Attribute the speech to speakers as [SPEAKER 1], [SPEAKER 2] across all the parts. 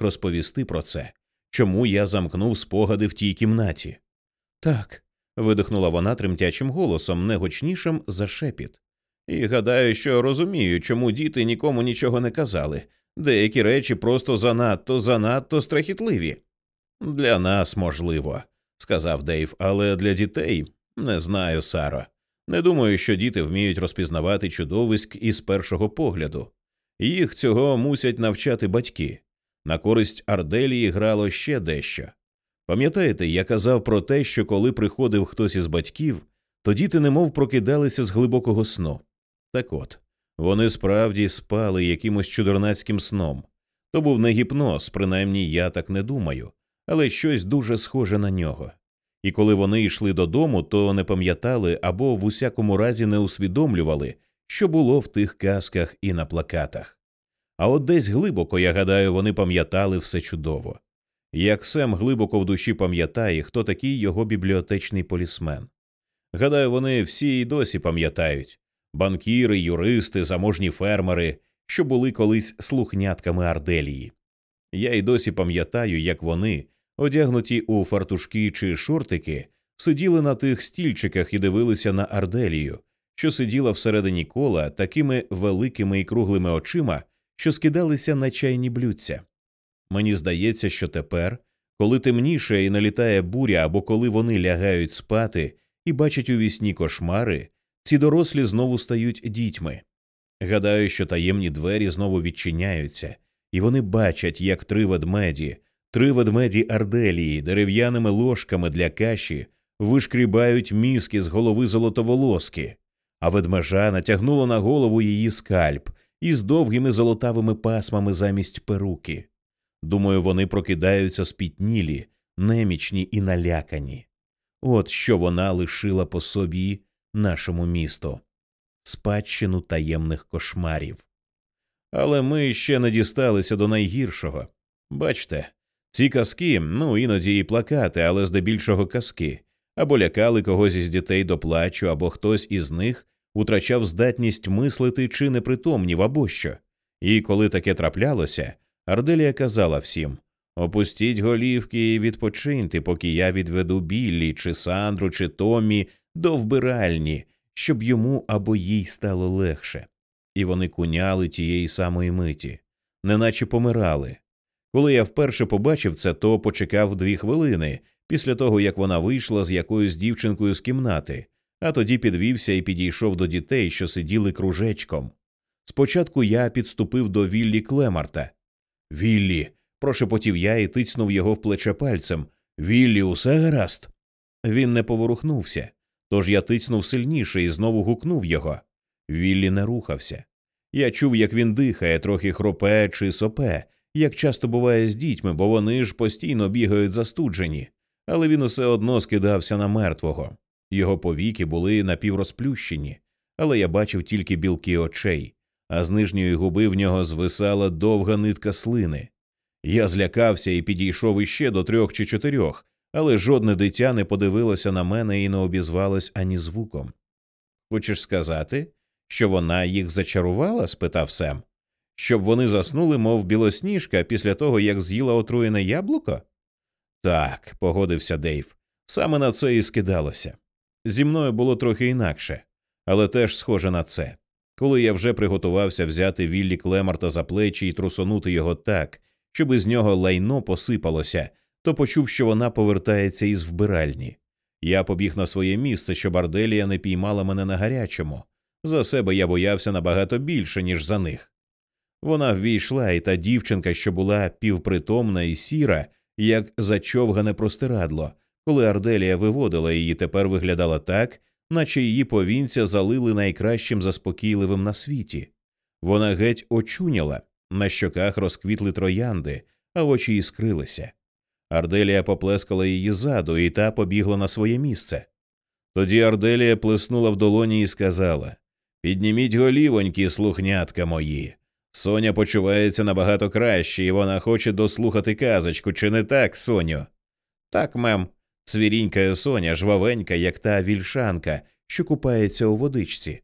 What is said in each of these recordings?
[SPEAKER 1] розповісти про це, чому я замкнув спогади в тій кімнаті. Так. видихнула вона тремтячим голосом, не гучнішим за шепіт. І гадаю, що розумію, чому діти нікому нічого не казали. Деякі речі просто занадто, занадто страхітливі. Для нас можливо, сказав Дейв, але для дітей не знаю, Саро. Не думаю, що діти вміють розпізнавати чудовиськ із першого погляду. Їх цього мусять навчати батьки. На користь Арделії грало ще дещо. Пам'ятаєте, я казав про те, що коли приходив хтось із батьків, то діти немов прокидалися з глибокого сну. Так от, вони справді спали якимось чудернацьким сном. То був не гіпноз, принаймні я так не думаю, але щось дуже схоже на нього. І коли вони йшли додому, то не пам'ятали або в усякому разі не усвідомлювали, що було в тих казках і на плакатах. А от десь глибоко, я гадаю, вони пам'ятали все чудово. Як Сем глибоко в душі пам'ятає, хто такий його бібліотечний полісмен. Гадаю, вони всі й досі пам'ятають банкіри, юристи, заможні фермери, що були колись слухнятками Арделії. Я й досі пам'ятаю, як вони, одягнуті у фартушки чи шортики, сиділи на тих стільчиках і дивилися на Арделію, що сиділа всередині кола такими великими і круглими очима, що скидалися на чайні блюдця. Мені здається, що тепер, коли темніше і налітає буря, або коли вони лягають спати і бачать у вісні кошмари, ці дорослі знову стають дітьми. Гадаю, що таємні двері знову відчиняються, і вони бачать, як три ведмеді, три ведмеді Арделії дерев'яними ложками для каші вишкрібають мізки з голови золотоволоски, а ведмежа натягнуло на голову її скальп із довгими золотавими пасмами замість перуки. Думаю, вони прокидаються спітнілі, немічні і налякані. От що вона лишила по собі нашому місту спадщину таємних кошмарів. Але ми ще не дісталися до найгіршого. Бачте, ці казки, ну іноді і плакати, але здебільшого казки, або лякали когось із дітей до плачу, або хтось із них утрачав здатність мислити чи непритомнів, або що. І коли таке траплялося, Арделія казала всім Опустіть голівки і відпочиньте, поки я відведу Біллі, чи Сандру, чи Томі до вбиральні, щоб йому або їй стало легше. І вони куняли тієї самої миті, неначе помирали. Коли я вперше побачив це, то почекав дві хвилини після того, як вона вийшла з якоюсь дівчинкою з кімнати, а тоді підвівся і підійшов до дітей, що сиділи кружечком. Спочатку я підступив до Віллі Клемарта. Віллі. прошепотів я і тицнув його в плече пальцем. Віллі, усе гаразд. Він не поворухнувся, тож я тицнув сильніше і знову гукнув його. Віллі не рухався. Я чув, як він дихає, трохи хропе чи сопе, як часто буває з дітьми, бо вони ж постійно бігають застуджені, але він усе одно скидався на мертвого. Його повіки були напіврозплющені, але я бачив тільки білки очей, а з нижньої губи в нього звисала довга нитка слини. Я злякався і підійшов іще до трьох чи чотирьох, але жодне дитя не подивилося на мене і не обізвалось ані звуком. Хочеш сказати, що вона їх зачарувала? спитав Сем. Щоб вони заснули, мов білосніжка, після того, як з'їла отруєне яблуко? Так, погодився Дейв. Саме на це і скидалося. Зі мною було трохи інакше, але теж схоже на це. Коли я вже приготувався взяти Віллі Клемарта за плечі і трусонути його так, щоб із нього лайно посипалося, то почув, що вона повертається із вбиральні. Я побіг на своє місце, щоб Арделія не піймала мене на гарячому. За себе я боявся набагато більше, ніж за них. Вона ввійшла, і та дівчинка, що була півпритомна і сіра, як зачовгане простирадло, коли Арделія виводила її, тепер виглядала так, наче її повінця залили найкращим заспокійливим на світі. Вона геть очуняла, на щоках розквітли троянди, а очі іскрилися. Арделія поплескала її ззаду, і та побігла на своє місце. Тоді Арделія плеснула в долоні і сказала Підніміть голівоньки, слухнятка мої. Соня почувається набагато краще, і вона хоче дослухати казочку, чи не так, Соню? Так, мем. Цвірінькає Соня, жвавенька, як та вільшанка, що купається у водичці.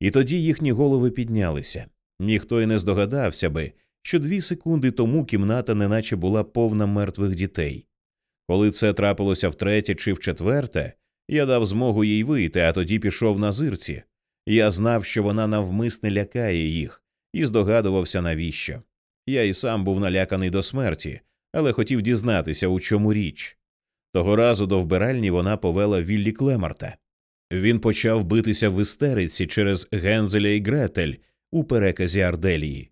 [SPEAKER 1] І тоді їхні голови піднялися. Ніхто й не здогадався би, що дві секунди тому кімната неначе була повна мертвих дітей. Коли це трапилося втретє чи вчетверте, я дав змогу їй вийти, а тоді пішов на зирці. Я знав, що вона навмисне лякає їх, і здогадувався, навіщо. Я і сам був наляканий до смерті, але хотів дізнатися, у чому річ. Того разу до вбиральні вона повела Віллі Клемарта. Він почав битися в істериці через Гензеля і Гретель у переказі Арделії.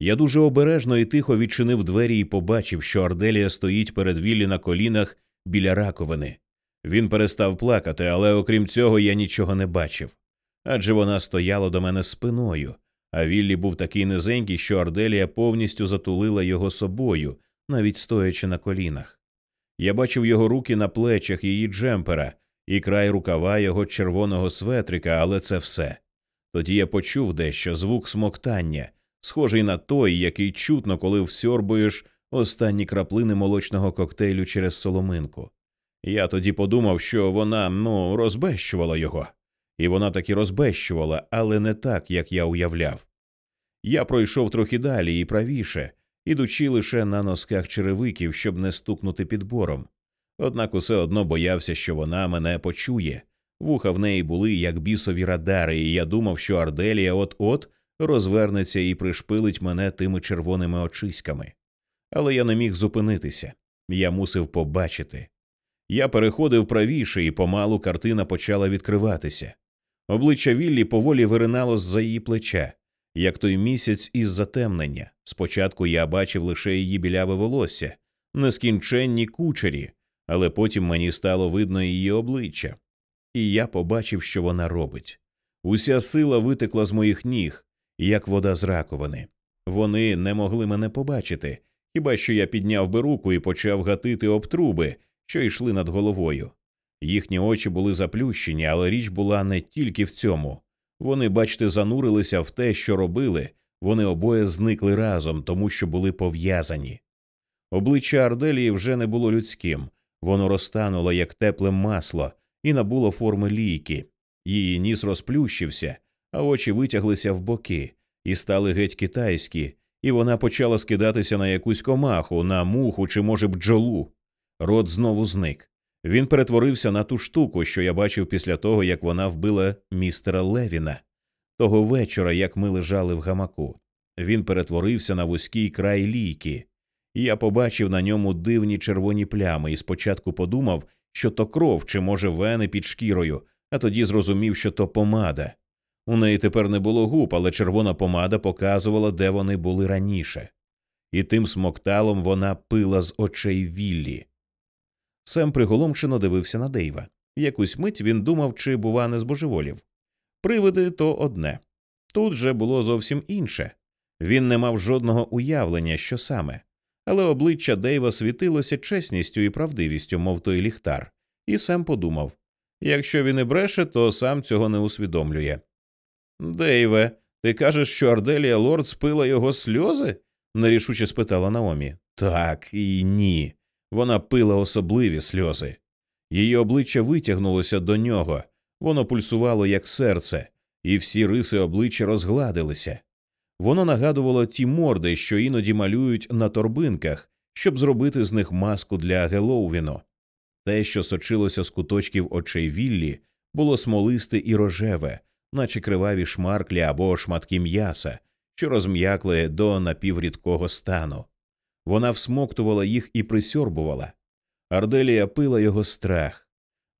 [SPEAKER 1] Я дуже обережно і тихо відчинив двері і побачив, що Арделія стоїть перед Віллі на колінах біля раковини. Він перестав плакати, але окрім цього я нічого не бачив. Адже вона стояла до мене спиною, а Віллі був такий низенький, що Арделія повністю затулила його собою, навіть стоячи на колінах. Я бачив його руки на плечах її джемпера і край рукава його червоного светрика, але це все. Тоді я почув дещо звук смоктання, схожий на той, який чутно, коли всьорбуєш останні краплини молочного коктейлю через соломинку. Я тоді подумав, що вона ну розбещувала його, і вона таки розбещувала, але не так, як я уявляв. Я пройшов трохи далі і правіше, ідучи лише на носках черевиків, щоб не стукнути підбором. Однак усе одно боявся, що вона мене почує. Вуха в неї були як бісові радари, і я думав, що Арделія от-от розвернеться і пришпилить мене тими червоними очиськами. Але я не міг зупинитися. Я мусив побачити. Я переходив правіше, і помалу картина почала відкриватися. Обличчя Віллі поволі виринало з за її плеча, як той місяць із затемнення. Спочатку я бачив лише її біляве волосся, нескінченні кучері, але потім мені стало видно її обличчя, і я побачив, що вона робить. Уся сила витекла з моїх ніг, як вода з раковини. Вони не могли мене побачити, хіба що я підняв би руку і почав гатити об труби, що йшли над головою. Їхні очі були заплющені, але річ була не тільки в цьому. Вони, бачите, занурилися в те, що робили, вони обоє зникли разом, тому що були пов'язані. Обличчя Арделії вже не було людським, воно розтануло, як тепле масло, і набуло форми лійки. Її ніс розплющився, а очі витяглися в боки і стали геть китайські, і вона почала скидатися на якусь комаху, на муху чи, може, бджолу. Рот знову зник. Він перетворився на ту штуку, що я бачив після того, як вона вбила містера Левіна. Того вечора, як ми лежали в гамаку. Він перетворився на вузький край лійки. Я побачив на ньому дивні червоні плями і спочатку подумав, що то кров чи, може, вени під шкірою, а тоді зрозумів, що то помада. У неї тепер не було губ, але червона помада показувала, де вони були раніше. І тим смокталом вона пила з очей Віллі. Сем приголомшено дивився на Дейва. Якусь мить він думав, чи, бува, не збожеволів. Привиди то одне. Тут же було зовсім інше. Він не мав жодного уявлення, що саме, але обличчя Дейва світилося чесністю і правдивістю, мов той ліхтар, і Сем подумав якщо він і бреше, то сам цього не усвідомлює. Дейве, ти кажеш, що Арделія Лорд спила його сльози? нерішуче спитала Наомі. Так і ні. Вона пила особливі сльози. Її обличчя витягнулося до нього, воно пульсувало, як серце, і всі риси обличчя розгладилися. Воно нагадувало ті морди, що іноді малюють на торбинках, щоб зробити з них маску для Геловіну. Те, що сочилося з куточків очей Віллі, було смолисте і рожеве, наче криваві шмарклі або шматки м'яса, що розм'якли до напіврідкого стану. Вона всмоктувала їх і присьорбувала. Арделія пила його страх.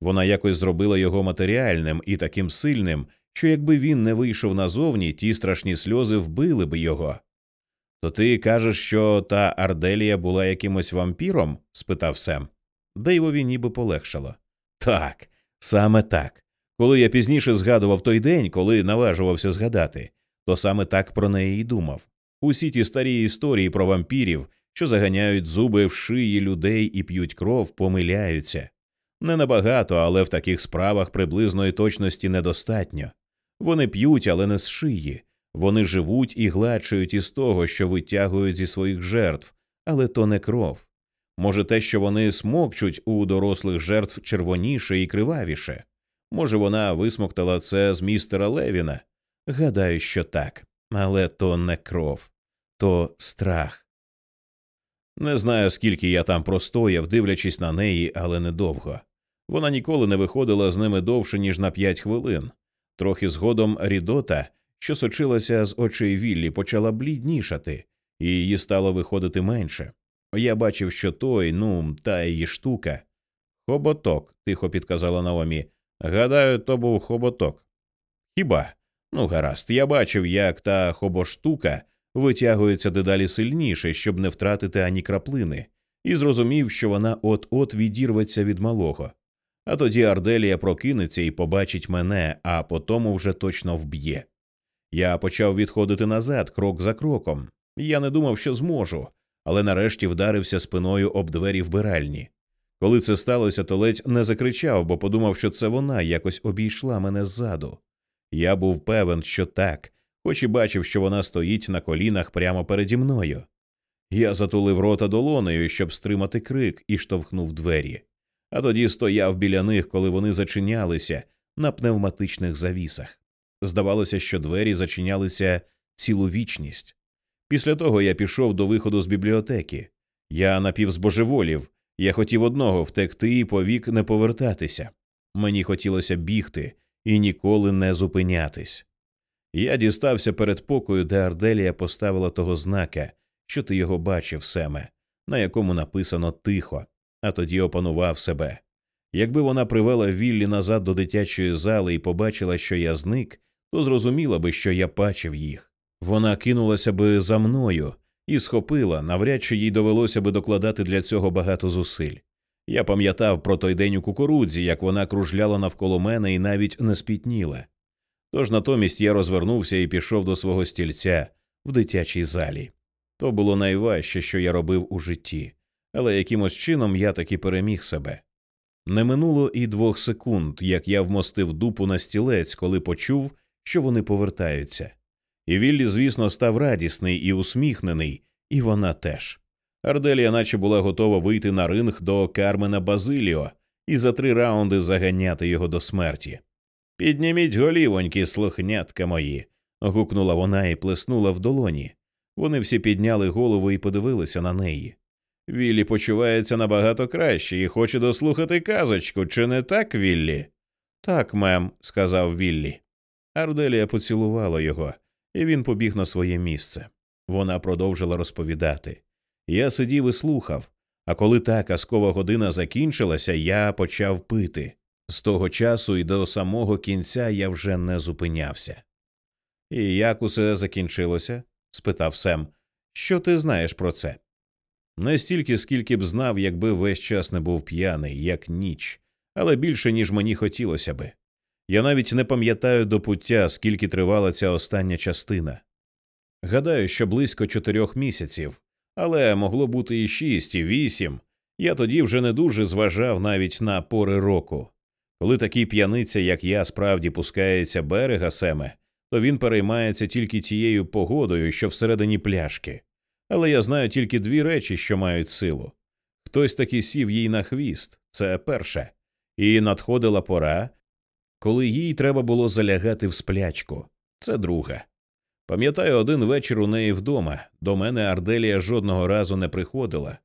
[SPEAKER 1] Вона якось зробила його матеріальним і таким сильним, що якби він не вийшов назовні, ті страшні сльози вбили би його. То ти кажеш, що та Арделія була якимось вампіром? спитав Сем. Дейвові ніби полегшало. Так, саме так. Коли я пізніше згадував той день, коли наважувався згадати, то саме так про неї й думав. Усі ті старі історії про вампірів, що заганяють зуби в шиї людей і п'ють кров, помиляються. Не набагато, але в таких справах приблизної точності недостатньо. Вони п'ють, але не з шиї. Вони живуть і гладшують із того, що витягують зі своїх жертв, але то не кров. Може, те, що вони смокчуть у дорослих жертв червоніше і кривавіше. Може, вона висмоктала це з містера Левіна? Гадаю, що так, але то не кров. то страх. Не знаю, скільки я там простояв, дивлячись на неї, але недовго. Вона ніколи не виходила з ними довше, ніж на п'ять хвилин. Трохи згодом рідота, що сочилася з очей Віллі, почала бліднішати, і її стало виходити менше. Я бачив, що той, ну, та її штука. Хоботок, тихо підказала Наомі. Гадаю, то був хоботок. Хіба? Ну, гаразд, я бачив, як та хобоштука витягується дедалі сильніше, щоб не втратити ані краплини, і зрозумів, що вона от-от відірветься від малого. А тоді Арделія прокинеться і побачить мене, а потому вже точно вб'є. Я почав відходити назад, крок за кроком. Я не думав, що зможу, але нарешті вдарився спиною об двері вбиральні. Коли це сталося, то ледь не закричав, бо подумав, що це вона якось обійшла мене ззаду. Я був певен, що так, хоч і бачив, що вона стоїть на колінах прямо переді мною. Я затулив рота долонею, щоб стримати крик, і штовхнув двері. А тоді стояв біля них, коли вони зачинялися на пневматичних завісах. Здавалося, що двері зачинялися цілу вічність. Після того я пішов до виходу з бібліотеки. Я напівзбожеволів, я хотів одного втекти і повік не повертатися. Мені хотілося бігти і ніколи не зупинятись. Я дістався перед покою, де Арделія поставила того знака, що ти його бачив, Семе, на якому написано тихо, а тоді опанував себе. Якби вона привела Віллі назад до дитячої зали і побачила, що я зник, то зрозуміла би, що я бачив їх. Вона кинулася би за мною і схопила, навряд чи їй довелося би докладати для цього багато зусиль. Я пам'ятав про той день у кукурудзі, як вона кружляла навколо мене і навіть не спітніла. Тож натомість я розвернувся і пішов до свого стільця в дитячій залі. То було найважче, що я робив у житті, але якимось чином я таки переміг себе. Не минуло і двох секунд, як я вмостив дупу на стілець, коли почув, що вони повертаються. І Віллі, звісно, став радісний і усміхнений, і вона теж. Арделія, наче була готова вийти на ринг до Кармена Базиліо і за три раунди заганяти його до смерті. Підніміть голівоньки, слухнятка мої. гукнула вона і плеснула в долоні. Вони всі підняли голову і подивилися на неї. Віллі почувається набагато краще і хоче дослухати казочку, чи не так, Віллі? Так, мем, сказав Віллі. Арделія поцілувала його, і він побіг на своє місце. Вона продовжила розповідати. Я сидів і слухав, а коли та казкова година закінчилася, я почав пити. З того часу і до самого кінця я вже не зупинявся. І як усе закінчилося? спитав Сем. Що ти знаєш про це? Не стільки, скільки б знав, якби весь час не був п'яний, як ніч, але більше, ніж мені хотілося би. Я навіть не пам'ятаю до пуття, скільки тривала ця остання частина. Гадаю, що близько чотирьох місяців, але могло бути і шість, і вісім. Я тоді вже не дуже зважав навіть на пори року. Коли такий п'яниця, як я, справді пускається берега семе, то він переймається тільки тією погодою, що всередині пляшки. Але я знаю тільки дві речі, що мають силу. Хтось таки сів їй на хвіст, це перше, і надходила пора, коли їй треба було залягати в сплячку, це друга. Пам'ятаю, один вечір у неї вдома до мене Арделія жодного разу не приходила.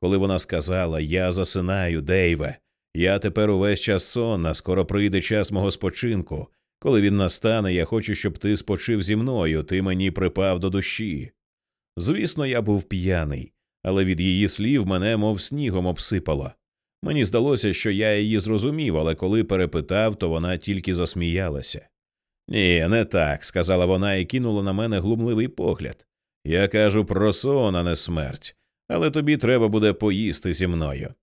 [SPEAKER 1] Коли вона сказала Я засинаю, Дейве, я тепер увесь час сонна, скоро прийде час мого спочинку. Коли він настане, я хочу, щоб ти спочив зі мною, ти мені припав до душі. Звісно, я був п'яний, але від її слів мене мов снігом обсипало. Мені здалося, що я її зрозумів, але коли перепитав, то вона тільки засміялася. Ні, не так, сказала вона і кинула на мене глумливий погляд. Я кажу про сон, а не смерть, але тобі треба буде поїсти зі мною.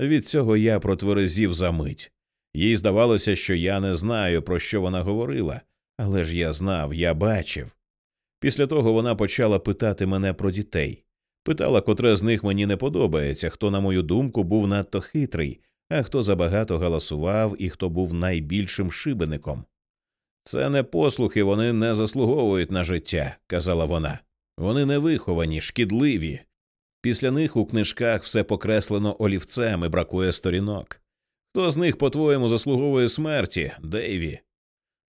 [SPEAKER 1] Від цього я протверезів за мить. Їй здавалося, що я не знаю, про що вона говорила, але ж я знав, я бачив. Після того вона почала питати мене про дітей. Питала, котре з них мені не подобається, хто, на мою думку, був надто хитрий, а хто забагато галасував і хто був найбільшим шибеником. Це не послухи, вони не заслуговують на життя, казала вона. Вони невиховані, шкідливі. Після них у книжках все покреслено олівцем і бракує сторінок. Хто з них, по-твоєму, заслуговує смерті, Дейві?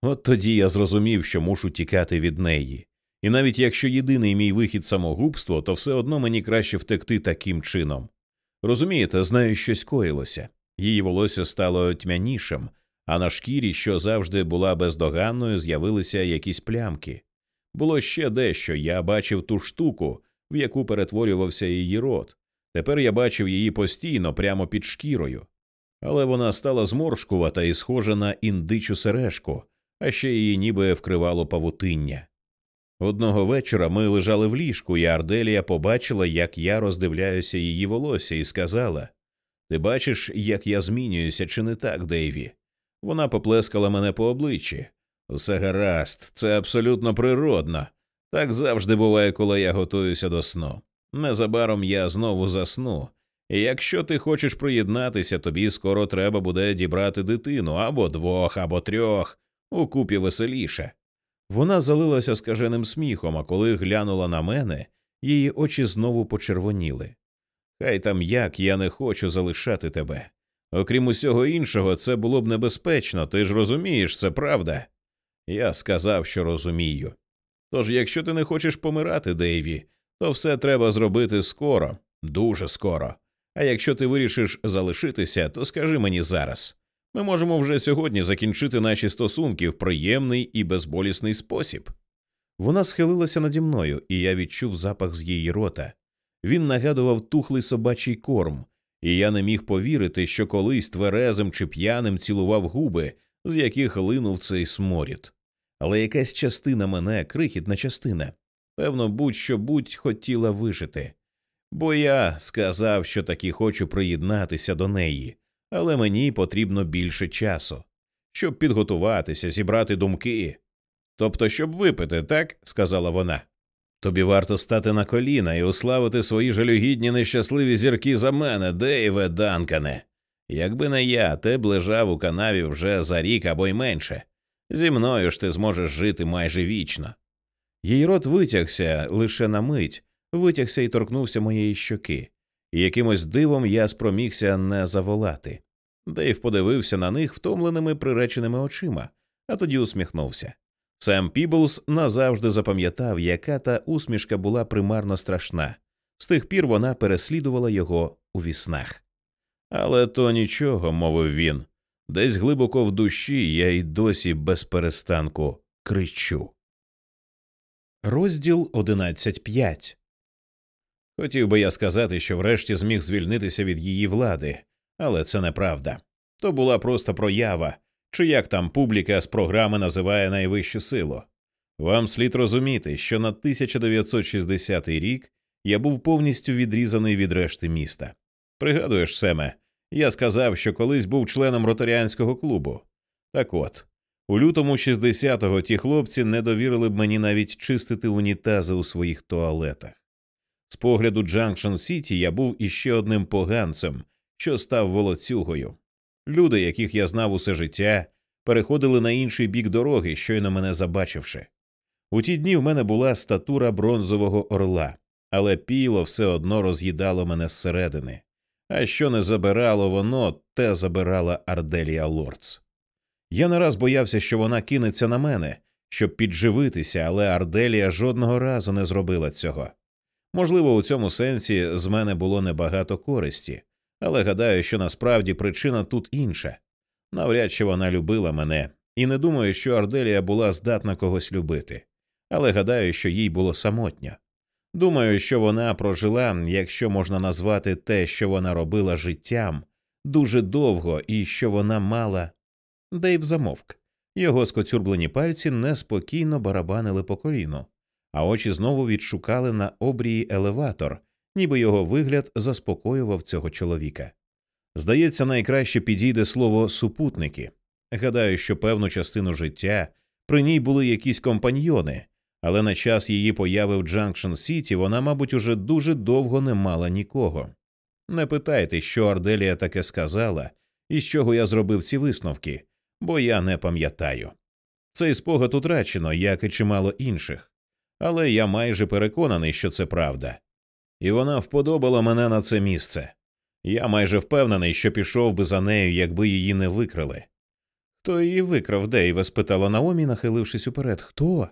[SPEAKER 1] От тоді я зрозумів, що мушу тікати від неї. І навіть якщо єдиний мій вихід самогубство, то все одно мені краще втекти таким чином. Розумієте, з нею щось коїлося. Її волосся стало тьмянішим, а на шкірі, що завжди була бездоганною, з'явилися якісь плямки. Було ще дещо я бачив ту штуку, в яку перетворювався її рот. Тепер я бачив її постійно, прямо під шкірою. Але вона стала зморшкувата і схожа на індичу сережку, а ще її ніби вкривало павутиння. Одного вечора ми лежали в ліжку, і Арделія побачила, як я роздивляюся її волосся, і сказала Ти бачиш, як я змінююся, чи не так, Дейві? Вона поплескала мене по обличчі. Все гаразд, це абсолютно природно. Так завжди буває, коли я готуюся до сну. Незабаром я знову засну. І якщо ти хочеш приєднатися, тобі скоро треба буде дібрати дитину або двох, або трьох, укупі веселіше. Вона залилася скаженим сміхом, а коли глянула на мене, її очі знову почервоніли. Хай там як я не хочу залишати тебе. Окрім усього іншого, це було б небезпечно, ти ж розумієш, це правда. Я сказав, що розумію. Тож, якщо ти не хочеш помирати, Дейві, то все треба зробити скоро, дуже скоро. А якщо ти вирішиш залишитися, то скажи мені зараз. Ми можемо вже сьогодні закінчити наші стосунки в приємний і безболісний спосіб. Вона схилилася наді мною, і я відчув запах з її рота. Він нагадував тухлий собачий корм, і я не міг повірити, що колись тверезим чи п'яним цілував губи, з яких линув цей сморід. Але якась частина мене, крихітна частина, певно, будь-що будь хотіла вижити. Бо я сказав, що таки хочу приєднатися до неї, але мені потрібно більше часу, щоб підготуватися, зібрати думки. Тобто, щоб випити, так? сказала вона. Тобі варто стати на коліна і уславити свої жалюгідні нещасливі зірки за мене, Дейве Данкане. Якби не я, ти б лежав у канаві вже за рік або й менше. Зі мною ж ти зможеш жити майже вічно. Її рот витягся лише на мить, витягся і торкнувся моєї щоки, і якимось дивом я спромігся не заволати. Дейв подивився на них втомленими приреченими очима, а тоді усміхнувся. Сем Піблс назавжди запам'ятав, яка та усмішка була примарно страшна. З тих пір вона переслідувала його у віснах. Але то нічого, мовив він. Десь глибоко в душі я й досі без перестанку кричу. Розділ 11.5 Хотів би я сказати, що врешті зміг звільнитися від її влади, але це неправда. То була просто проява, чи як там публіка з програми називає найвищу силу. Вам слід розуміти, що на 1960 рік я був повністю відрізаний від решти міста. Пригадуєш, Семе, я сказав, що колись був членом ротаріанського клубу. Так от, у лютому 60-го ті хлопці не довірили б мені навіть чистити унітази у своїх туалетах. З погляду Джанкшн Сіті я був іще одним поганцем, що став волоцюгою. Люди, яких я знав усе життя, переходили на інший бік дороги, щойно мене забачивши. У ті дні в мене була статура бронзового орла, але піло все одно роз'їдало мене зсередини. А що не забирало воно, те забирала Арделія Лордс. Я не раз боявся, що вона кинеться на мене, щоб підживитися, але Арделія жодного разу не зробила цього. Можливо, у цьому сенсі з мене було небагато користі, але гадаю, що насправді причина тут інша. Навряд чи вона любила мене, і не думаю, що Арделія була здатна когось любити, але гадаю, що їй було самотньо. Думаю, що вона прожила, якщо можна назвати те, що вона робила життям, дуже довго і що вона мала. Дейв замовк. Його скоцюрблені пальці неспокійно барабанили по коліну, а очі знову відшукали на обрії елеватор, ніби його вигляд заспокоював цього чоловіка. Здається, найкраще підійде слово супутники. Гадаю, що певну частину життя при ній були якісь компаньйони, але на час її появи в Джанкшн Сіті вона, мабуть, уже дуже довго не мала нікого. Не питайте, що Арделія таке сказала і з чого я зробив ці висновки, бо я не пам'ятаю. Цей спогад утрачено, як і чимало інших, але я майже переконаний, що це правда. І вона вподобала мене на це місце. Я майже впевнений, що пішов би за нею, якби її не викрили. Хто її викрав, Дейве? спитала Наомі, нахилившись уперед. Хто?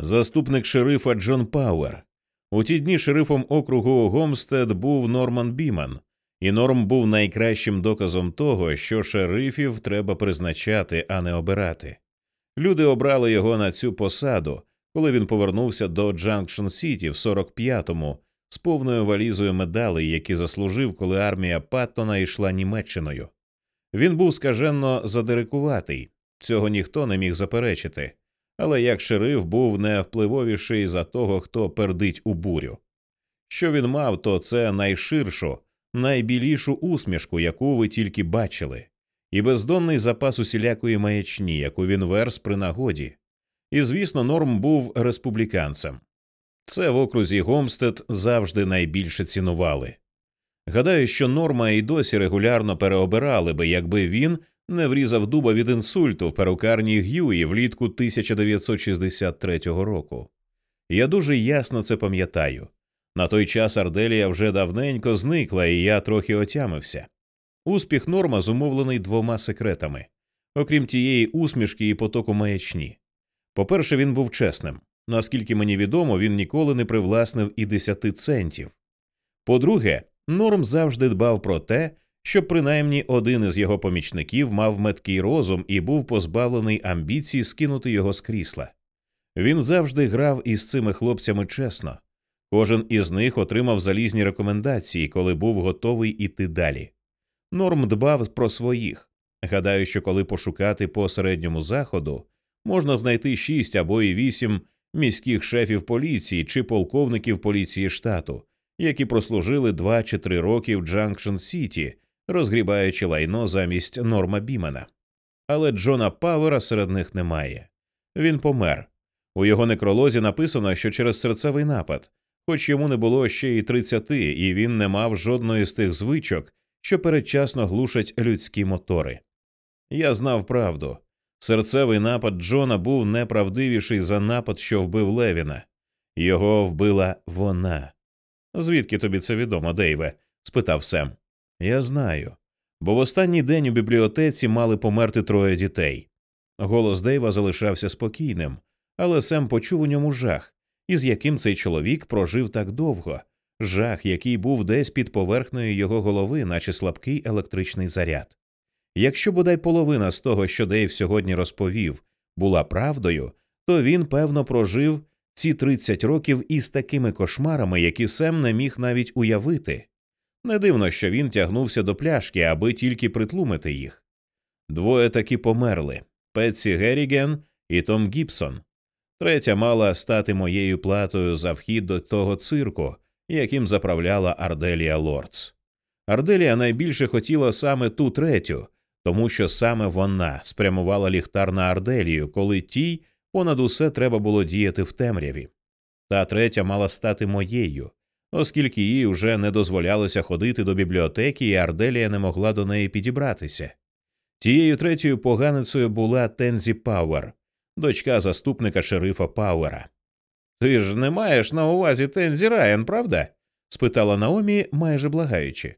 [SPEAKER 1] Заступник шерифа Джон Пауер. У ті дні шерифом округу Гомстед був Норман Бімен, і Норм був найкращим доказом того, що шерифів треба призначати, а не обирати. Люди обрали його на цю посаду, коли він повернувся до Джанкшн Сіті в 45-му з повною валізою медалей, які заслужив, коли армія Паттона йшла Німеччиною. Він був скаженно задирикуватий, цього ніхто не міг заперечити, але як шериф був не впливовіший за того, хто пердить у бурю. Що він мав, то це найширшу, найбілішу усмішку, яку ви тільки бачили, і бездонний запас усілякої маячні, яку він верс при нагоді. І, звісно, Норм був республіканцем. Це в окрузі Гомстед завжди найбільше цінували. Гадаю, що норма і досі регулярно переобирали би, якби він не врізав дуба від інсульту в перукарні Г'юї влітку 1963 року. Я дуже ясно це пам'ятаю. На той час Арделія вже давненько зникла, і я трохи отямився. Успіх норма зумовлений двома секретами, окрім тієї усмішки і потоку маячні. По перше, він був чесним. Наскільки мені відомо, він ніколи не привласнив і десяти центів. По-друге, Норм завжди дбав про те, щоб принаймні один із його помічників мав меткий розум і був позбавлений амбіцій скинути його з крісла. Він завжди грав із цими хлопцями чесно. Кожен із них отримав залізні рекомендації, коли був готовий іти далі. Норм дбав про своїх. Гадаю, що коли пошукати по середньому заходу, можна знайти шість або і вісім міських шефів поліції чи полковників поліції штату, які прослужили два чи три роки в Джанкшн Сіті, розгрібаючи лайно замість Норма Бімена. Але Джона Пауера серед них немає. Він помер. У його некролозі написано, що через серцевий напад, хоч йому не було ще й тридцяти, і він не мав жодної з тих звичок, що передчасно глушать людські мотори. Я знав правду. Серцевий напад Джона був не правдивіший за напад, що вбив Левіна. Його вбила вона. Звідки тобі це відомо, Дейве? спитав Сем. Я знаю. Бо в останній день у бібліотеці мали померти троє дітей. Голос Дейва залишався спокійним, але Сем почув у ньому жах, із яким цей чоловік прожив так довго, жах, який був десь під поверхнею його голови, наче слабкий електричний заряд. Якщо бодай половина з того, що Дейв сьогодні розповів, була правдою, то він, певно, прожив ці 30 років із такими кошмарами, які Сем не міг навіть уявити. Не дивно, що він тягнувся до пляшки, аби тільки притлумити їх. Двоє таки померли Петсі Геріген і Том Гібсон. Третя мала стати моєю платою за вхід до того цирку, яким заправляла Арделія Лордс. Арделія найбільше хотіла саме ту третю, тому що саме вона спрямувала ліхтар на Арделію, коли тій понад усе треба було діяти в темряві. Та третя мала стати моєю, оскільки їй уже не дозволялося ходити до бібліотеки, і Арделія не могла до неї підібратися. Тією третьою поганицею була Тензі Пауер, дочка заступника шерифа Пауера. Ти ж не маєш на увазі Тензі Райан, правда? спитала Наомі, майже благаючи.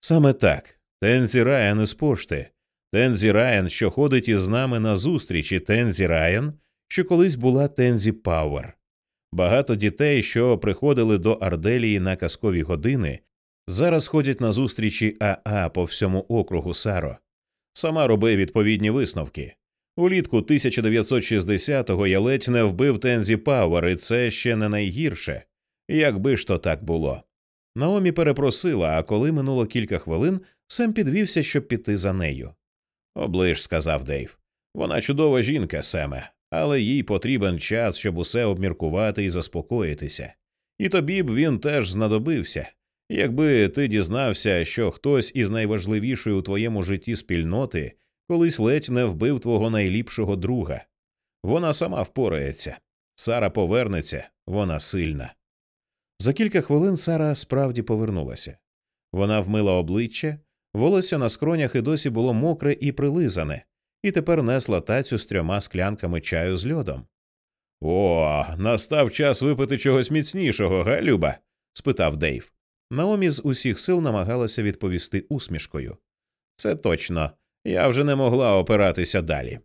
[SPEAKER 1] Саме так, Тензі Райан із пошти, Тензі Райан, що ходить із нами на зустрічі, Тензі Райан, що колись була Тензі Пауер. Багато дітей, що приходили до Арделії на казкові години, зараз ходять на зустрічі АА по всьому округу Саро. Сама роби відповідні висновки. Улітку 1960-го я ледь не вбив Тензі Пауер, і це ще не найгірше. Якби ж то так було. Наомі перепросила, а коли минуло кілька хвилин, Сем підвівся, щоб піти за нею. Оближ, сказав Дейв. Вона чудова жінка, Семе, але їй потрібен час, щоб усе обміркувати і заспокоїтися. І тобі б він теж знадобився. Якби ти дізнався, що хтось із найважливішої у твоєму житті спільноти колись ледь не вбив твого найліпшого друга. Вона сама впорається. Сара повернеться, вона сильна. За кілька хвилин Сара справді повернулася. Вона вмила обличчя, волосся на скронях і досі було мокре і прилизане, і тепер несла тацю з трьома склянками чаю з льодом. О, настав час випити чогось міцнішого, га, Люба? спитав Дейв. Наомі з усіх сил намагалася відповісти усмішкою. Це точно, я вже не могла опиратися далі.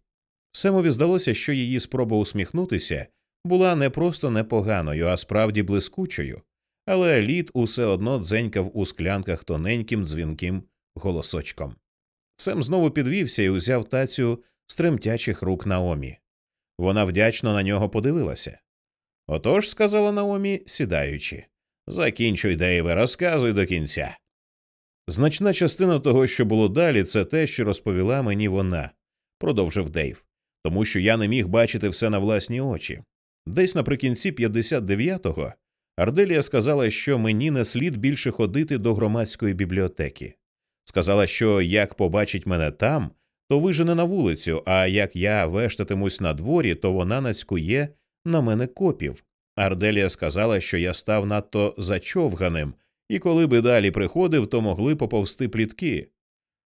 [SPEAKER 1] Семові здалося, що її спроба усміхнутися була не просто непоганою, а справді блискучою, але лід усе одно дзенькав у склянках тоненьким дзвінким голосочком. Сем знову підвівся і узяв тацю з тремтячих рук Наомі. Вона вдячно на нього подивилася. Отож, сказала Наомі, сідаючи, закінчуй, Дейве, розказуй до кінця. Значна частина того, що було далі, це те, що розповіла мені вона, продовжив Дейв, тому що я не міг бачити все на власні очі. Десь наприкінці 59-го Арделія сказала, що мені не слід більше ходити до громадської бібліотеки. Сказала, що як побачить мене там, то вижене на вулицю, а як я вештатимусь на дворі, то вона нацькує на мене копів. Арделія сказала, що я став надто зачовганим, і коли би далі приходив, то могли поповсти плітки.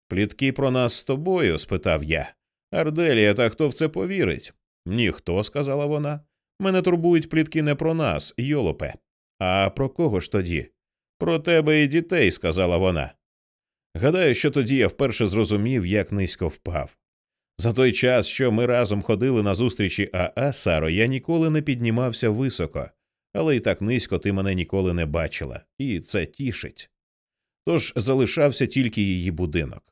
[SPEAKER 1] Плітки про нас з тобою? спитав я. Арделія, та хто в це повірить? Ніхто, сказала вона. Мене турбують плітки не про нас, йолопе. А про кого ж тоді? Про тебе і дітей, сказала вона. Гадаю, що тоді я вперше зрозумів, як низько впав. За той час, що ми разом ходили на зустрічі Аа, Саро, я ніколи не піднімався високо, але й так низько ти мене ніколи не бачила, і це тішить. Тож залишався тільки її будинок.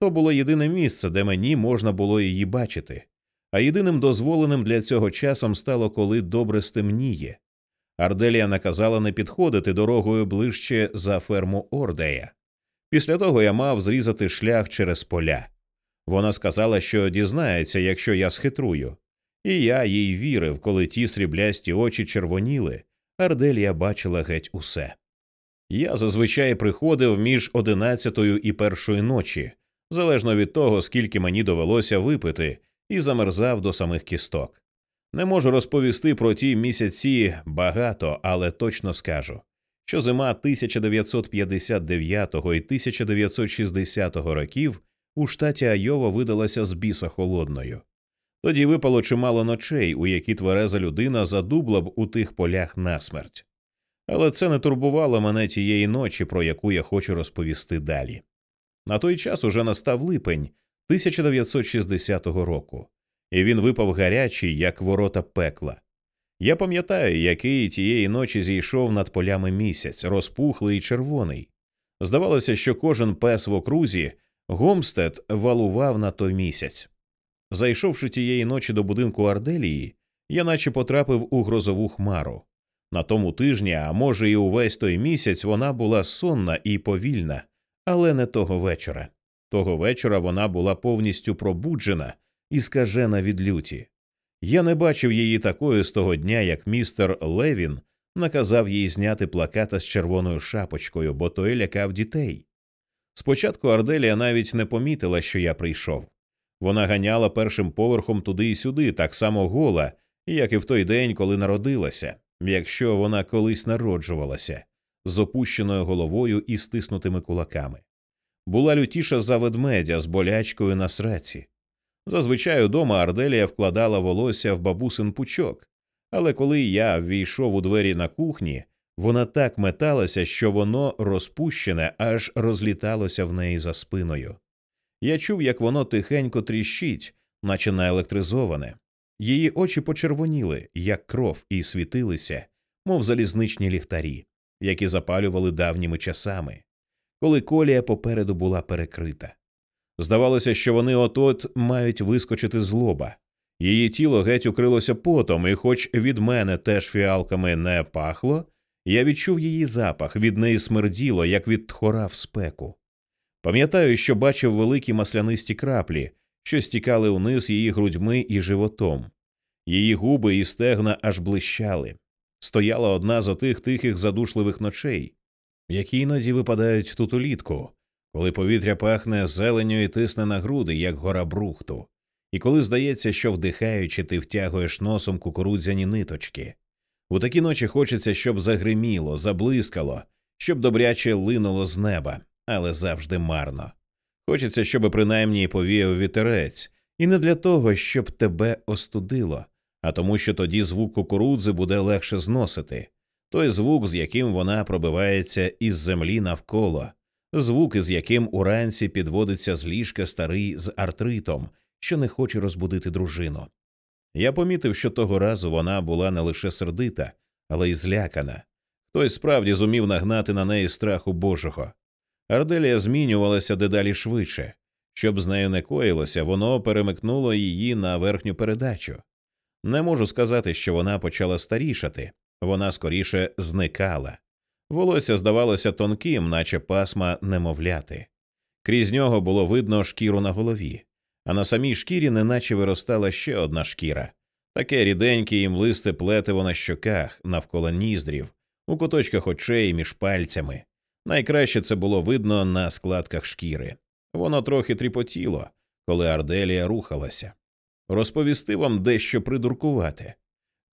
[SPEAKER 1] То було єдине місце, де мені можна було її бачити, а єдиним дозволеним для цього часом стало, коли добре стемніє. Арделія наказала не підходити дорогою ближче за ферму Ордея. Після того я мав зрізати шлях через поля. Вона сказала, що дізнається, якщо я схитрую, і я їй вірив, коли ті сріблясті очі червоніли, Арделія бачила геть усе. Я зазвичай приходив між одинадцятою і першої ночі, залежно від того, скільки мені довелося випити, і замерзав до самих кісток. Не можу розповісти про ті місяці багато, але точно скажу, що зима 1959 і 1960 років у штаті Айова видалася з біса холодною. Тоді випало чимало ночей, у які твереза людина задубла б у тих полях насмерть. Але це не турбувало мене тієї ночі, про яку я хочу розповісти далі. На той час уже настав липень 1960 року, і він випав гарячий, як ворота пекла. Я пам'ятаю, який тієї ночі зійшов над полями місяць, розпухлий і червоний. Здавалося, що кожен пес в окрузі Гомстед валував на той місяць. Зайшовши тієї ночі до будинку Арделії, я наче потрапив у грозову хмару. На тому тижні, а може, і увесь той місяць вона була сонна і повільна, але не того вечора. Того вечора вона була повністю пробуджена і скажена від люті. Я не бачив її такою з того дня, як містер Левін наказав їй зняти плаката з червоною шапочкою, бо той лякав дітей. Спочатку Арделія навіть не помітила, що я прийшов. Вона ганяла першим поверхом туди і сюди, так само гола, як і в той день, коли народилася, якщо вона колись народжувалася, з опущеною головою і стиснутими кулаками. Була лютіша за ведмедя з болячкою на сраці. Зазвичай удома Арделія вкладала волосся в бабусин пучок, але коли я ввійшов у двері на кухні, вона так металася, що воно розпущене, аж розліталося в неї за спиною. Я чув, як воно тихенько тріщить, наче наелектризоване. Її очі почервоніли, як кров, і світилися, мов залізничні ліхтарі, які запалювали давніми часами, коли колія попереду була перекрита. Здавалося, що вони от-от мають вискочити з лоба. Її тіло геть укрилося потом, і, хоч від мене теж фіалками не пахло, я відчув її запах, від неї смерділо, як від тхора в спеку. Пам'ятаю, що бачив великі маслянисті краплі, що стікали униз її грудьми і животом. Її губи і стегна аж блищали. Стояла одна з отих тихих задушливих ночей, які іноді випадають тут улітку, коли повітря пахне зеленню і тисне на груди, як гора брухту, і коли здається, що вдихаючи, ти втягуєш носом кукурудзяні ниточки. У такі ночі хочеться, щоб загриміло, заблискало, щоб добряче линуло з неба, але завжди марно. Хочеться, щоб принаймні повіяв вітерець, і не для того, щоб тебе остудило, а тому, що тоді звук кукурудзи буде легше зносити, той звук, з яким вона пробивається із землі навколо, звук, із яким уранці підводиться з ліжка старий з артритом, що не хоче розбудити дружину. Я помітив, що того разу вона була не лише сердита, але й злякана. Хтось справді зумів нагнати на неї страху Божого. Арделія змінювалася дедалі швидше. Щоб з нею не коїлося, воно перемикнуло її на верхню передачу. Не можу сказати, що вона почала старішати, вона скоріше зникала. Волосся здавалося тонким, наче пасма немовляти. Крізь нього було видно шкіру на голові, а на самій шкірі неначе виростала ще одна шкіра таке ріденьке і млисте плетиво на щоках, навколо ніздрів, у куточках очей між пальцями. Найкраще це було видно на складках шкіри. Воно трохи тріпотіло, коли Арделія рухалася. Розповісти вам дещо придуркувати.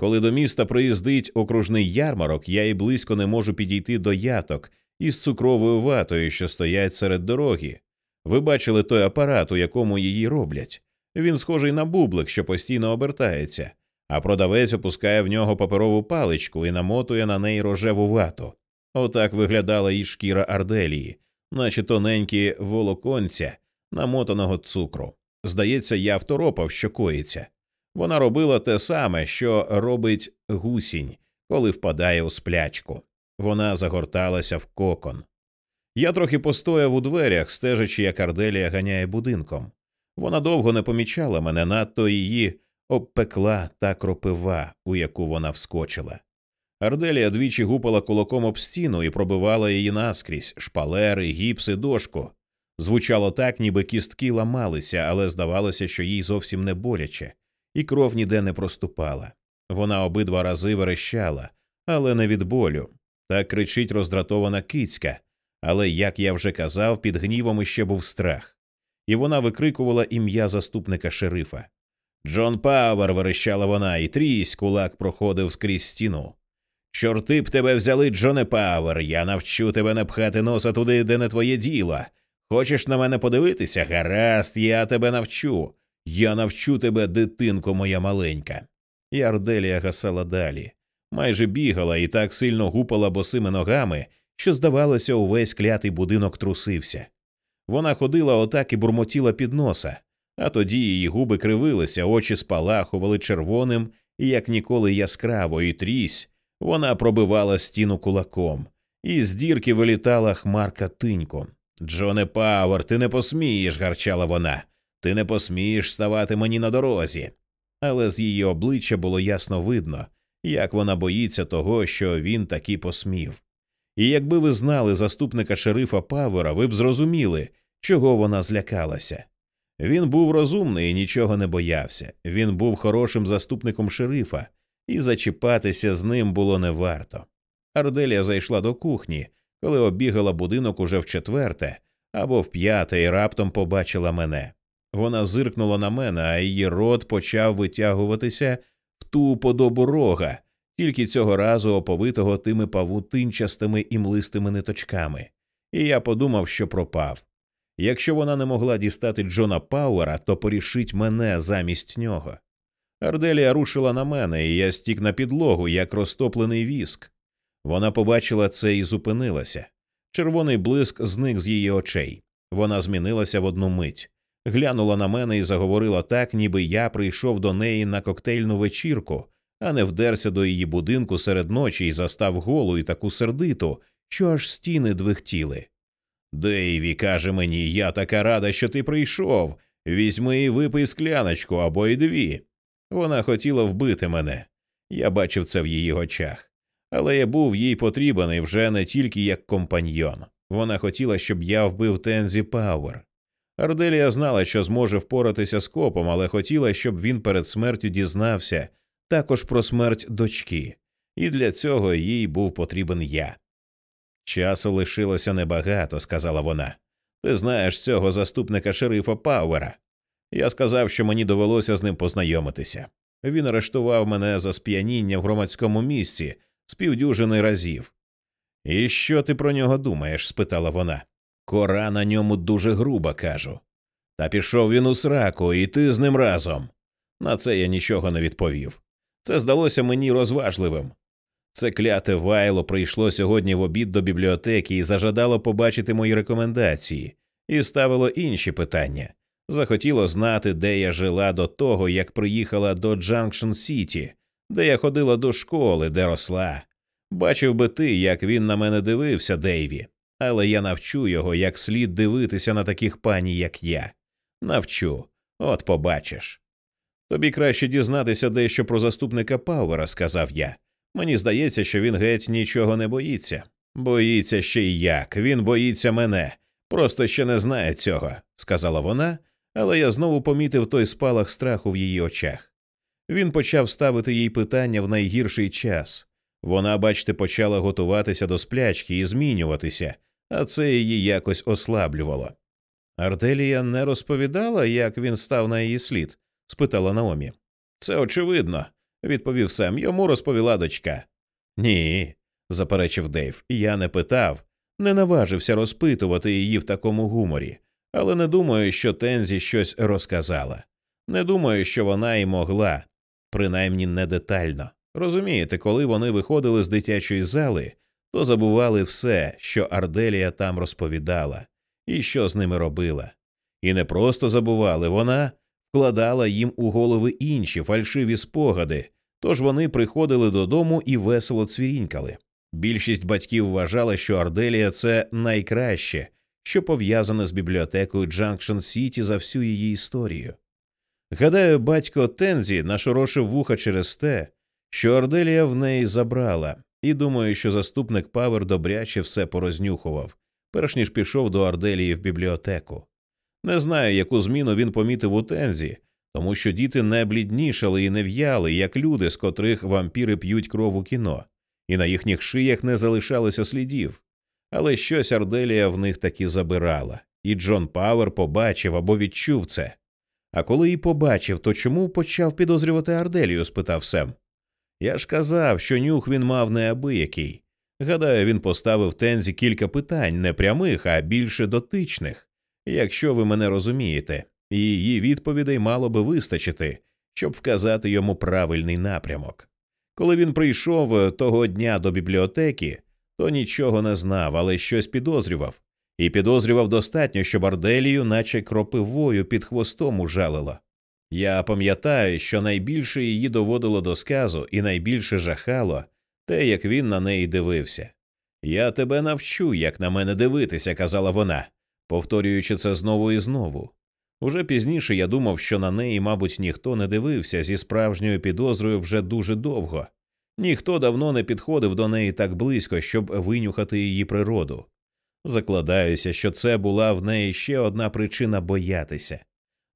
[SPEAKER 1] Коли до міста приїздить окружний ярмарок, я і близько не можу підійти до яток із цукровою ватою, що стоять серед дороги. Ви бачили той апарат, у якому її роблять. Він схожий на бублик, що постійно обертається, а продавець опускає в нього паперову паличку і намотує на неї рожеву вату. Отак виглядала і шкіра Арделії, наче тоненькі волоконця намотаного цукру. Здається, я второпав, що коїться. Вона робила те саме, що робить гусінь, коли впадає у сплячку. Вона загорталася в кокон. Я трохи постояв у дверях, стежачи, як Арделія ганяє будинком. Вона довго не помічала мене, надто її обпекла та кропива, у яку вона вскочила. Арделія двічі гупала кулаком об стіну і пробивала її наскрізь шпалери, гіпси, дошку. Звучало так, ніби кістки ламалися, але здавалося, що їй зовсім не боляче, і кров ніде не проступала. Вона обидва рази верещала, але не від болю. Так кричить роздратована кицька, але, як я вже казав, під гнівом іще був страх. І вона викрикувала ім'я заступника шерифа. Джон Пауер, верещала вона, і трісь кулак проходив крізь стіну. Чорти б тебе взяли, Джоне Пауер, я навчу тебе не пхати носа туди, де не твоє діло. Хочеш на мене подивитися? Гаразд, я тебе навчу. Я навчу тебе, дитинко моя маленька. І Арделія гасала далі, майже бігала і так сильно гупала босими ногами, що, здавалося, увесь клятий будинок трусився. Вона ходила отак і бурмотіла під носа, а тоді її губи кривилися, очі спалахували червоним і як ніколи яскраво, і трісь. Вона пробивала стіну кулаком, і з дірки вилітала хмарка тиньком. Джоне Пауер, ти не посмієш, гарчала вона. Ти не посмієш ставати мені на дорозі. Але з її обличчя було ясно видно, як вона боїться того, що він таки посмів. І якби ви знали заступника шерифа Павера, ви б зрозуміли, чого вона злякалася. Він був розумний і нічого не боявся. Він був хорошим заступником шерифа, і зачіпатися з ним було не варто. Арделія зайшла до кухні, коли обігала будинок уже в четверте або в п'яте і раптом побачила мене. Вона зиркнула на мене, а її рот почав витягуватися в ту подобу рога, тільки цього разу оповитого тими павутинчастими і млистими ниточками, і я подумав, що пропав. Якщо вона не могла дістати Джона Пауера, то порішить мене замість нього. Арделія рушила на мене, і я стік на підлогу, як розтоплений віск. Вона побачила це і зупинилася. Червоний блиск зник з її очей. Вона змінилася в одну мить, глянула на мене і заговорила так, ніби я прийшов до неї на коктейльну вечірку, а не вдерся до її будинку серед ночі і застав голу і таку сердиту, що аж стіни двихтіли. Дейві каже мені, я така рада, що ти прийшов. Візьми і випий скляночку або й дві. Вона хотіла вбити мене. Я бачив це в її очах. Але я був їй потрібен і вже не тільки як компаньйон. Вона хотіла, щоб я вбив Тензі Пауер. Арделія знала, що зможе впоратися з копом, але хотіла, щоб він перед смертю дізнався також про смерть дочки, і для цього їй був потрібен я. Часу лишилося небагато, сказала вона. Ти знаєш цього заступника шерифа Пауера. Я сказав, що мені довелося з ним познайомитися. Він арештував мене за сп'яніння в громадському місці з півдюжини разів. І що ти про нього думаєш? спитала вона. Кора на ньому дуже груба, кажу. Та пішов він у сраку, і ти з ним разом. На це я нічого не відповів. Це здалося мені розважливим. Це кляте вайло прийшло сьогодні в обід до бібліотеки і зажадало побачити мої рекомендації, і ставило інші питання. Захотів знати, де я жила до того, як приїхала до Джанкшн Сіті, де я ходила до школи, де росла. Бачив би ти, як він на мене дивився, Дейві, але я навчу його, як слід дивитися на таких пані, як я. Навчу, от побачиш. Тобі краще дізнатися дещо про заступника Пауера, сказав я. Мені здається, що він геть нічого не боїться. Боїться ще й як. Він боїться мене. Просто ще не знає цього, сказала вона, але я знову помітив той спалах страху в її очах. Він почав ставити їй питання в найгірший час. Вона, бачите, почала готуватися до сплячки і змінюватися, а це її якось ослаблювало. Арделія не розповідала, як він став на її слід? спитала Наомі. Це очевидно, відповів Сем. Йому розповіла дочка. Ні, заперечив Дейв. Я не питав, не наважився розпитувати її в такому гуморі, але не думаю, що Тензі щось розказала. Не думаю, що вона й могла, принаймні не детально. Розумієте, коли вони виходили з дитячої зали, то забували все, що Арделія там розповідала, і що з ними робила. І не просто забували, вона вкладала їм у голови інші фальшиві спогади, тож вони приходили додому і весело цвірінькали. Більшість батьків вважала, що Арделія це найкраще, що пов'язане з бібліотекою Джанкшн Сіті за всю її історію. Гадаю, батько Тензі нашорошив вуха через те, що Арделія в неї забрала, і думаю, що заступник Пауер добряче все порознюхував, перш ніж пішов до Арделії в бібліотеку. Не знаю, яку зміну він помітив у Тензі, тому що діти не бліднішали і не в'яли, як люди, з котрих вампіри п'ють кров у кіно, і на їхніх шиях не залишалося слідів. Але щось Арделія в них таки забирала, і Джон Пауер побачив або відчув це. А коли і побачив, то чому почав підозрювати Арделію? спитав Сем. Я ж казав, що нюх він мав неабиякий. Гадаю, він поставив тензі кілька питань, не прямих, а більше дотичних, якщо ви мене розумієте, і її відповідей мало би вистачити, щоб вказати йому правильний напрямок. Коли він прийшов того дня до бібліотеки, то нічого не знав, але щось підозрював, і підозрював достатньо, щоб Арделію, наче кропивою під хвостом ужалило. Я пам'ятаю, що найбільше її доводило до сказу і найбільше жахало те, як він на неї дивився. Я тебе навчу, як на мене дивитися, казала вона, повторюючи це знову і знову. Уже пізніше я думав, що на неї, мабуть, ніхто не дивився зі справжньою підозрою вже дуже довго. Ніхто давно не підходив до неї так близько, щоб винюхати її природу. Закладаюся, що це була в неї ще одна причина боятися.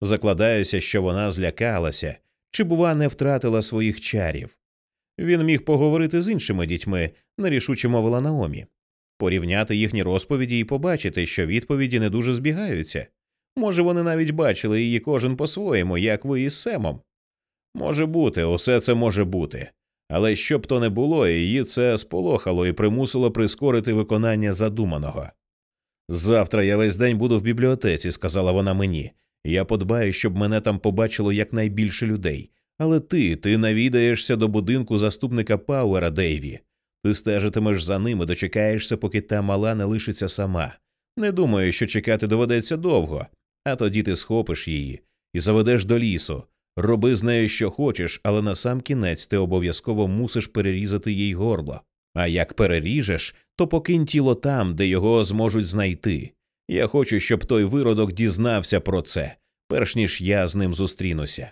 [SPEAKER 1] Закладаюся, що вона злякалася чи, бува, не втратила своїх чарів. Він міг поговорити з іншими дітьми, нерішуче мовила Наомі, порівняти їхні розповіді і побачити, що відповіді не дуже збігаються. Може, вони навіть бачили її кожен по-своєму, як ви із Семом. Може бути, усе це може бути. Але що б то не було, її це сполохало і примусило прискорити виконання задуманого. Завтра я весь день буду в бібліотеці, сказала вона мені. Я подбаю, щоб мене там побачило якнайбільше людей. Але ти, ти навідаєшся до будинку заступника Пауера Дейві. Ти стежитимеш за ними, дочекаєшся, поки та мала не лишиться сама. Не думаю, що чекати доведеться довго, а тоді ти схопиш її і заведеш до лісу. Роби з нею, що хочеш, але на сам кінець ти обов'язково мусиш перерізати їй горло. А як переріжеш, то покинь тіло там, де його зможуть знайти. Я хочу, щоб той виродок дізнався про це, перш ніж я з ним зустрінуся.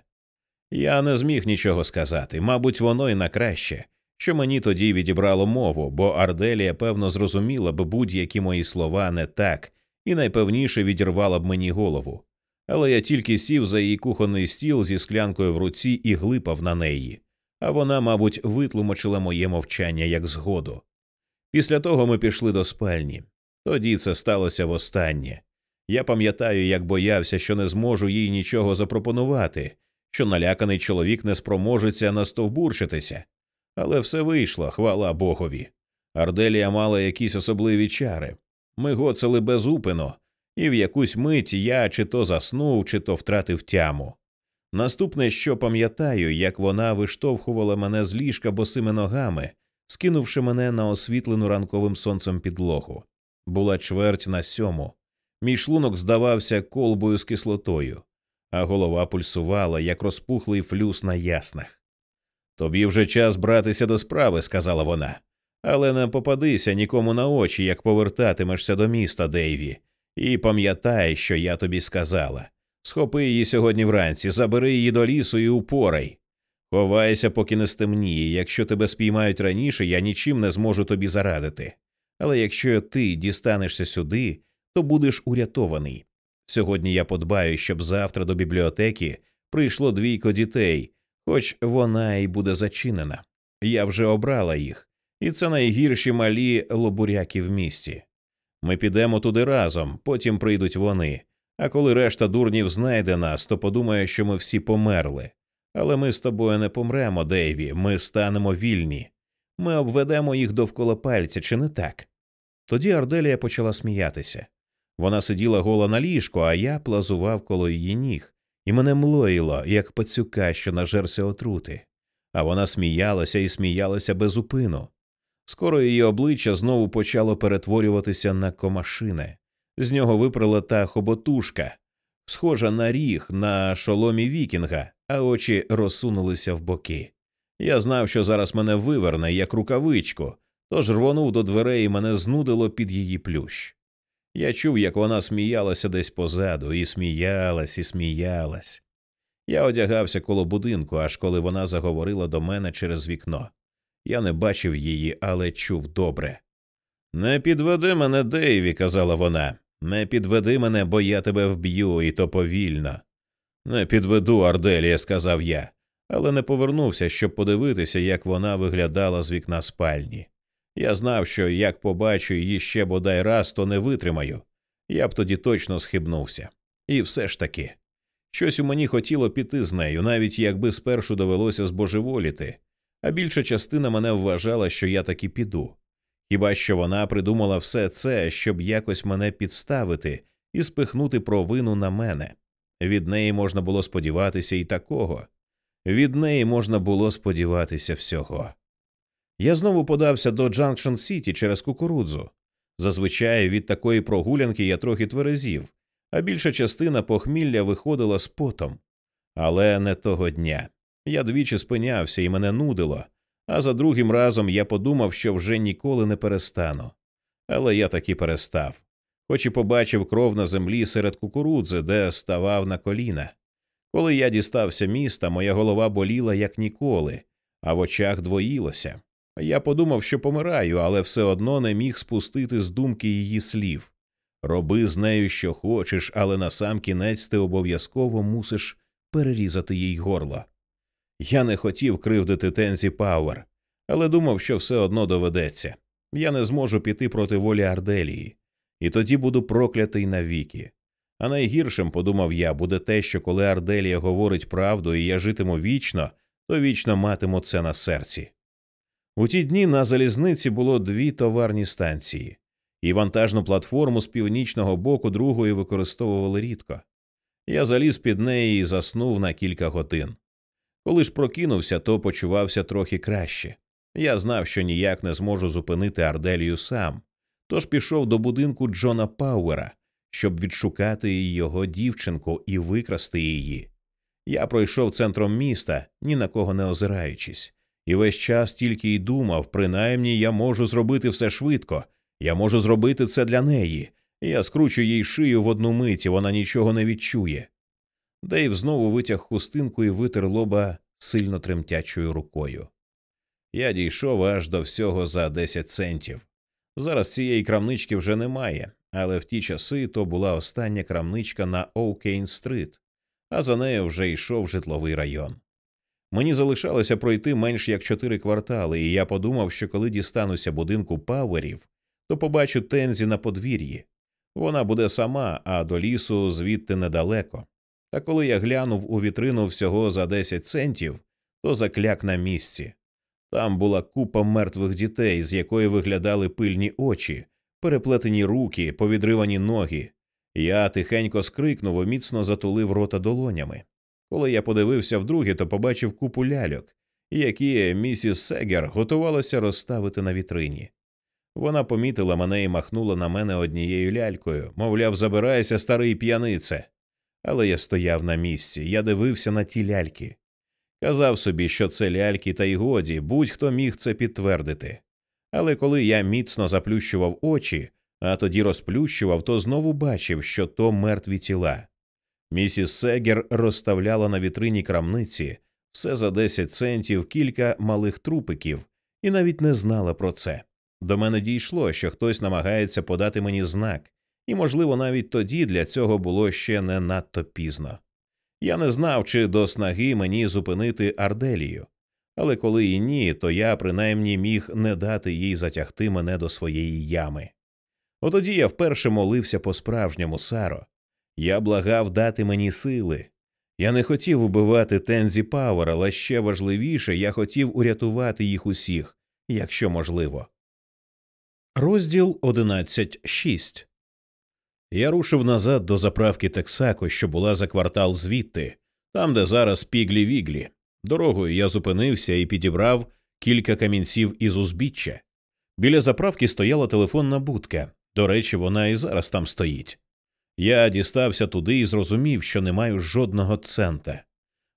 [SPEAKER 1] Я не зміг нічого сказати, мабуть, воно й на краще, що мені тоді відібрало мову, бо Арделія, певно, зрозуміла б будь-які мої слова не так і найпевніше відірвала б мені голову. Але я тільки сів за її кухонний стіл зі склянкою в руці і глипав на неї, а вона, мабуть, витлумачила моє мовчання як згоду. Після того ми пішли до спальні. Тоді це сталося востаннє. Я пам'ятаю, як боявся, що не зможу їй нічого запропонувати, що наляканий чоловік не спроможеться настовбурчитися. Але все вийшло, хвала Богові. Арделія мала якісь особливі чари. Ми гоцали безупино, і в якусь мить я чи то заснув, чи то втратив тяму. Наступне, що пам'ятаю, як вона виштовхувала мене з ліжка босими ногами, скинувши мене на освітлену ранковим сонцем підлогу. Була чверть на сьому. Мій шлунок здавався колбою з кислотою. а голова пульсувала, як розпухлий флюс на яснах. Тобі вже час братися до справи, сказала вона, але не попадися нікому на очі, як повертатимешся до міста, Дейві, і пам'ятай, що я тобі сказала. Схопи її сьогодні вранці, забери її до лісу і упорай. Ховайся, поки не стемніє. Якщо тебе спіймають раніше, я нічим не зможу тобі зарадити. Але якщо ти дістанешся сюди, то будеш урятований. Сьогодні я подбаю, щоб завтра до бібліотеки прийшло двійко дітей, хоч вона й буде зачинена. Я вже обрала їх, і це найгірші малі лобуряки в місті. Ми підемо туди разом, потім прийдуть вони. А коли решта дурнів знайде нас, то подумає, що ми всі померли. Але ми з тобою не помремо, Дейві, ми станемо вільні. Ми обведемо їх довкола пальця, чи не так? Тоді Арделія почала сміятися. Вона сиділа гола на ліжку, а я плазував коло її ніг, і мене млоїло, як пацюка, що нажерся отрути. А вона сміялася і сміялася без упину. Скоро її обличчя знову почало перетворюватися на комашине. З нього випрала та хоботушка, схожа на ріг на шоломі вікінга, а очі розсунулися в боки. Я знав, що зараз мене виверне, як рукавичку, тож рвонув до дверей і мене знудило під її плющ. Я чув, як вона сміялася десь позаду, і сміялась, і сміялась. Я одягався коло будинку, аж коли вона заговорила до мене через вікно. Я не бачив її, але чув добре. Не підведи мене, Дейві, казала вона. Не підведи мене, бо я тебе вб'ю, і то повільно. Не підведу, Арделія, сказав я, але не повернувся, щоб подивитися, як вона виглядала з вікна спальні. Я знав, що як побачу її ще бодай раз, то не витримаю. Я б тоді точно схибнувся. І все ж таки, щось у мені хотіло піти з нею, навіть якби спершу довелося збожеволіти, а більша частина мене вважала, що я таки піду. Хіба що вона придумала все це, щоб якось мене підставити і спихнути провину на мене. Від неї можна було сподіватися і такого, від неї можна було сподіватися всього. Я знову подався до Джанкшн Сіті через кукурудзу. Зазвичай від такої прогулянки я трохи тверезів, а більша частина похмілля виходила з потом. Але не того дня. Я двічі спинявся і мене нудило, а за другим разом я подумав, що вже ніколи не перестану. Але я таки перестав, хоч і побачив кров на землі серед кукурудзи, де ставав на коліна. Коли я дістався міста, моя голова боліла як ніколи, а в очах двоїлося. Я подумав, що помираю, але все одно не міг спустити з думки її слів. Роби з нею, що хочеш, але на сам кінець ти обов'язково мусиш перерізати їй горло. Я не хотів кривдити Тензі Пауер, але думав, що все одно доведеться. Я не зможу піти проти волі Арделії, і тоді буду проклятий навіки. А найгіршим, подумав я, буде те, що коли Арделія говорить правду і я житиму вічно, то вічно матиму це на серці. У ті дні на залізниці було дві товарні станції, і вантажну платформу з північного боку другої використовували рідко. Я заліз під неї і заснув на кілька годин. Коли ж прокинувся, то почувався трохи краще. Я знав, що ніяк не зможу зупинити Арделію сам, тож пішов до будинку Джона Пауера, щоб відшукати його дівчинку і викрасти її. Я пройшов центром міста, ні на кого не озираючись, і весь час тільки й думав, принаймні я можу зробити все швидко, я можу зробити це для неї. Я скручу їй шию в одну мить, і вона нічого не відчує. Дейв знову витяг хустинку і витер лоба сильно тремтячою рукою. Я дійшов аж до всього за 10 центів. Зараз цієї крамнички вже немає, але в ті часи то була остання крамничка на Оукейн стрит, а за нею вже йшов житловий район. Мені залишалося пройти менш як чотири квартали, і я подумав, що коли дістануся будинку пауерів, то побачу Тензі на подвір'ї. Вона буде сама, а до лісу звідти недалеко. Та коли я глянув у вітрину всього за 10 центів, то закляк на місці. Там була купа мертвих дітей, з якої виглядали пильні очі, переплетені руки, повідривані ноги. Я тихенько скрикнув і міцно затулив рота долонями. Коли я подивився вдруге, то побачив купу ляльок, які місіс Сегер готувалася розставити на вітрині. Вона помітила мене і махнула на мене однією лялькою, мовляв, забирайся, старий п'янице. Але я стояв на місці, я дивився на ті ляльки. Казав собі, що це ляльки, та й годі, будь-хто міг це підтвердити. Але коли я міцно заплющував очі, а тоді розплющував, то знову бачив, що то мертві тіла. Місіс Сегер розставляла на вітрині крамниці все за 10 центів кілька малих трупиків і навіть не знала про це. До мене дійшло, що хтось намагається подати мені знак, і, можливо, навіть тоді для цього було ще не надто пізно. Я не знав, чи до снаги мені зупинити Арделію, але коли і ні, то я принаймні міг не дати їй затягти мене до своєї ями. Отоді я вперше молився по-справжньому Саро. Я благав дати мені сили. Я не хотів убивати Тензі Пауер, але ще важливіше, я хотів урятувати їх усіх, якщо можливо. Розділ 11.6 Я рушив назад до заправки Тексако, що була за квартал звідти, там, де зараз піглі віглі. Дорогою я зупинився і підібрав кілька камінців із узбіччя. Біля заправки стояла телефонна будка. До речі, вона і зараз там стоїть. Я дістався туди і зрозумів, що не маю жодного цента.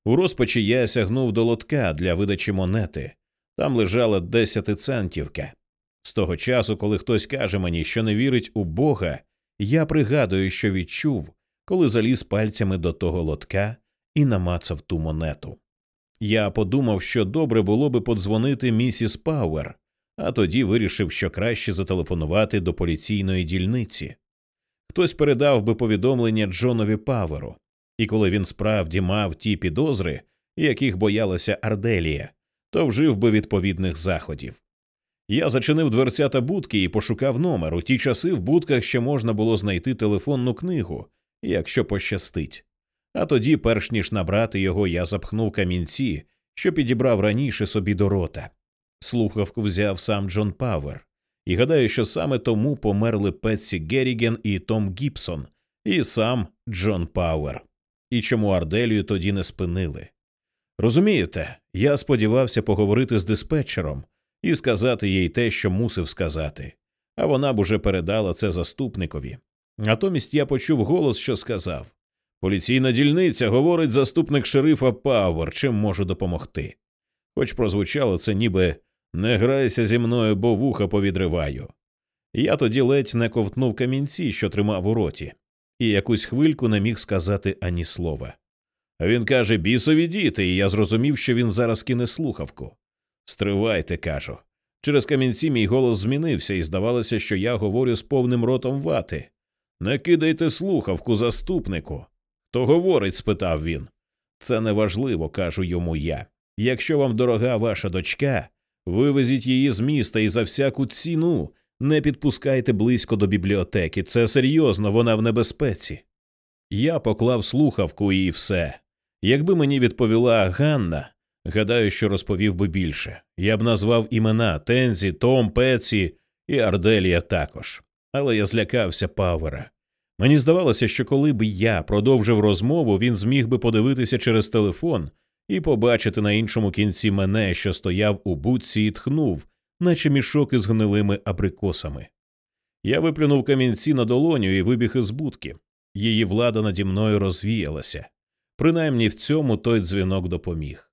[SPEAKER 1] У розпачі я сягнув до лотка для видачі монети. Там лежала десятицентівка. З того часу, коли хтось каже мені, що не вірить у Бога, я пригадую, що відчув, коли заліз пальцями до того лотка і намацав ту монету. Я подумав, що добре було би подзвонити місіс Пауер, а тоді вирішив, що краще зателефонувати до поліційної дільниці. Хтось передав би повідомлення Джонові Паверу, і коли він справді мав ті підозри, яких боялася Арделія, то вжив би відповідних заходів. Я зачинив дверцята будки і пошукав номер. У ті часи в будках ще можна було знайти телефонну книгу, якщо пощастить. А тоді, перш ніж набрати його, я запхнув камінці, що підібрав раніше собі до рота. Слухавку взяв сам Джон Павер, і гадаю, що саме тому померли Петсі Геріген і Том Гібсон, і сам Джон Пауер. І чому Арделію тоді не спинили. Розумієте, я сподівався поговорити з диспетчером і сказати їй те, що мусив сказати, а вона б уже передала це заступникові. Натомість я почув голос, що сказав Поліційна дільниця говорить заступник шерифа Пауер, чим можу допомогти. Хоч прозвучало це, ніби не грайся зі мною, бо вуха повідриваю. Я тоді ледь не ковтнув камінці, що тримав у роті, і якусь хвильку не міг сказати ані слова. Він каже бісові діти, і я зрозумів, що він зараз кине слухавку. Стривайте, кажу. Через камінці мій голос змінився, і здавалося, що я говорю з повним ротом вати. Не кидайте слухавку, заступнику. Хто говорить? спитав він. Це неважливо, кажу йому я. Якщо вам дорога ваша дочка, вивезіть її з міста і за всяку ціну не підпускайте близько до бібліотеки. Це серйозно, вона в небезпеці. Я поклав слухавку і все. Якби мені відповіла Ганна, гадаю, що розповів би більше. Я б назвав імена Тензі, Том, Пеці і Арделія також. Але я злякався Павера. Мені здавалося, що коли б я продовжив розмову, він зміг би подивитися через телефон і побачити на іншому кінці мене, що стояв у будці і тхнув, наче мішок із гнилими абрикосами. Я виплюнув камінці на долоню і вибіг із будки. Її влада наді мною розвіялася. Принаймні в цьому той дзвінок допоміг.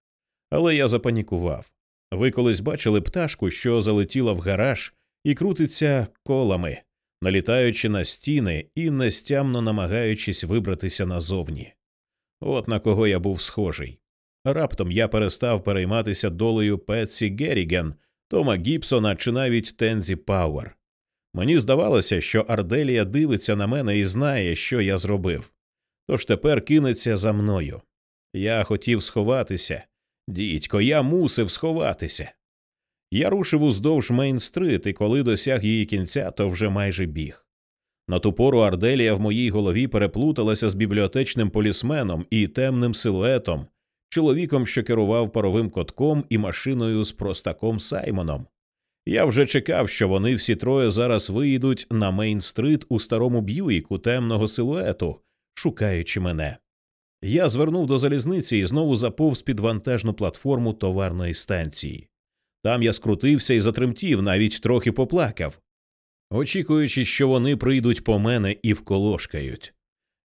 [SPEAKER 1] Але я запанікував. Ви колись бачили пташку, що залетіла в гараж і крутиться колами, налітаючи на стіни і нестямно намагаючись вибратися назовні. От на кого я був схожий. Раптом я перестав перейматися долею Петсі Геріген, Тома Гібсона чи навіть Тензі Пауер. Мені здавалося, що Арделія дивиться на мене і знає, що я зробив. Тож тепер кинеться за мною. Я хотів сховатися. Дідько, я мусив сховатися. Я рушив уздовж Мейн-стрит, і коли досяг її кінця, то вже майже біг. На ту пору Арделія в моїй голові переплуталася з бібліотечним полісменом і темним силуетом, чоловіком, що керував паровим котком і машиною з простаком Саймоном. Я вже чекав, що вони всі троє зараз виїдуть на Мейн-стрит у старому б'юїку темного силуету, шукаючи мене. Я звернув до залізниці і знову заповз під вантажну платформу товарної станції. Там я скрутився і затремтів, навіть трохи поплакав, очікуючи, що вони прийдуть по мене і вколошкають.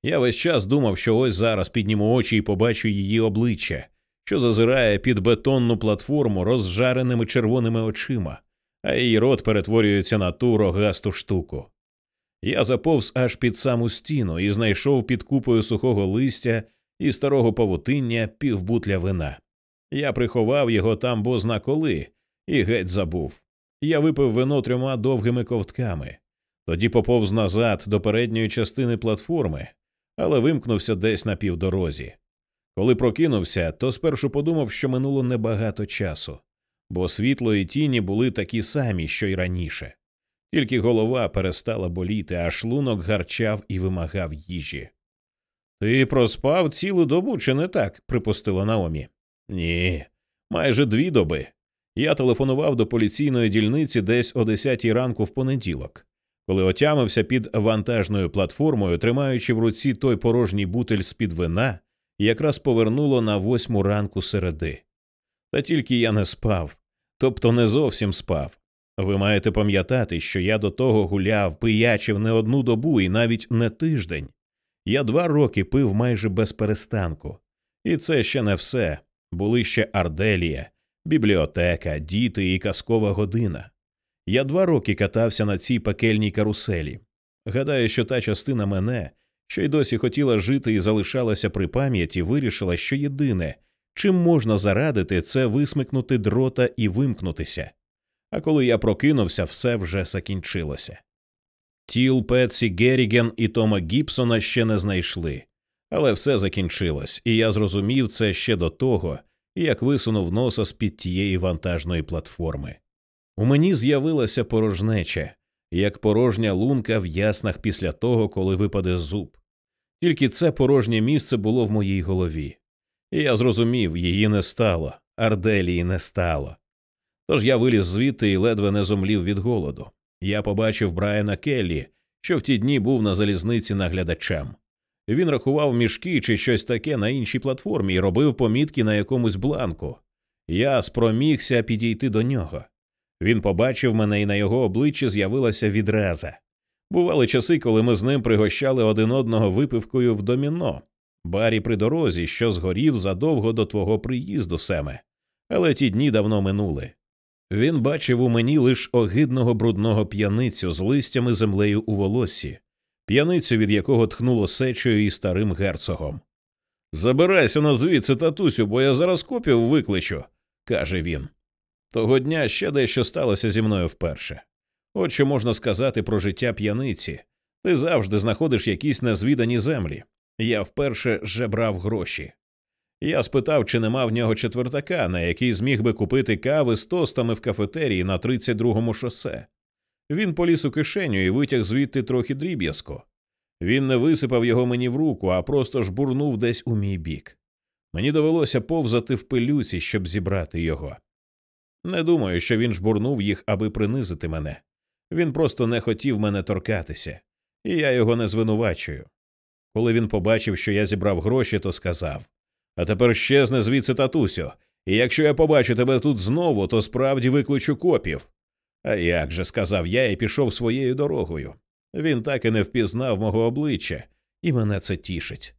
[SPEAKER 1] Я весь час думав, що ось зараз підніму очі і побачу її обличчя, що зазирає під бетонну платформу розжареними червоними очима, а її рот перетворюється на ту рогасту штуку. Я заповз аж під саму стіну і знайшов під купою сухого листя і старого павутиння півбутля вина. Я приховав його там бозна коли і геть забув. Я випив вино трьома довгими ковтками, тоді поповз назад до передньої частини платформи, але вимкнувся десь на півдорозі. Коли прокинувся, то спершу подумав, що минуло небагато часу, бо світло і тіні були такі самі, що й раніше. Тільки голова перестала боліти, а шлунок гарчав і вимагав їжі. Ти проспав цілу добу, чи не так? припустила Наомі. Ні, майже дві доби. Я телефонував до поліційної дільниці десь о 10 ранку в понеділок, коли отямився під вантажною платформою, тримаючи в руці той порожній бутель з під вина, якраз повернуло на восьму ранку середи. Та тільки я не спав, тобто не зовсім спав. Ви маєте пам'ятати, що я до того гуляв, пиячив не одну добу і навіть не тиждень. Я два роки пив майже без перестанку. І це ще не все. Були ще Арделія, бібліотека, діти і казкова година. Я два роки катався на цій пекельній каруселі. Гадаю, що та частина мене, що й досі хотіла жити і залишалася при пам'яті, вирішила, що єдине, чим можна зарадити, це висмикнути дрота і вимкнутися. А коли я прокинувся, все вже закінчилося. Тіл Петсі Геріген і Тома Гібсона ще не знайшли, але все закінчилось, і я зрозумів це ще до того, як висунув носа з під тієї вантажної платформи. У мені з'явилася порожнеча, як порожня лунка в яснах після того, коли випаде зуб. Тільки це порожнє місце було в моїй голові, і я зрозумів, її не стало, Арделії не стало. Тож я виліз звідти і ледве не зомлів від голоду. Я побачив Брайана Келлі, що в ті дні був на залізниці наглядачем. Він рахував мішки чи щось таке на іншій платформі і робив помітки на якомусь бланку. Я спромігся підійти до нього. Він побачив мене, і на його обличчі з'явилася відраза. Бували часи, коли ми з ним пригощали один одного випивкою в доміно, барі при дорозі, що згорів задовго до твого приїзду, Семе. Але ті дні давно минули. Він бачив у мені лише огидного брудного п'яницю з листями землею у волоссі, п'яницю, від якого тхнуло сечею і старим герцогом. Забирайся на звідси, татусю, бо я зараз копів викличу, каже він. Того дня ще дещо сталося зі мною вперше. От що можна сказати про життя п'яниці. Ти завжди знаходиш якісь незвідані землі. Я вперше жебрав гроші. Я спитав, чи нема в нього четвертака, на який зміг би купити кави з тостами в кафетерії на 32-му шосе. Він поліз у кишеню і витяг звідти трохи дріб'язку. Він не висипав його мені в руку, а просто жбурнув десь у мій бік. Мені довелося повзати в пилюці, щоб зібрати його. Не думаю, що він жбурнув їх, аби принизити мене. Він просто не хотів мене торкатися, і я його не звинувачую. Коли він побачив, що я зібрав гроші, то сказав А тепер щезне звідси татусю, і якщо я побачу тебе тут знову, то справді викличу копів. А як же, сказав я і пішов своєю дорогою. Він так і не впізнав мого обличчя, і мене це тішить.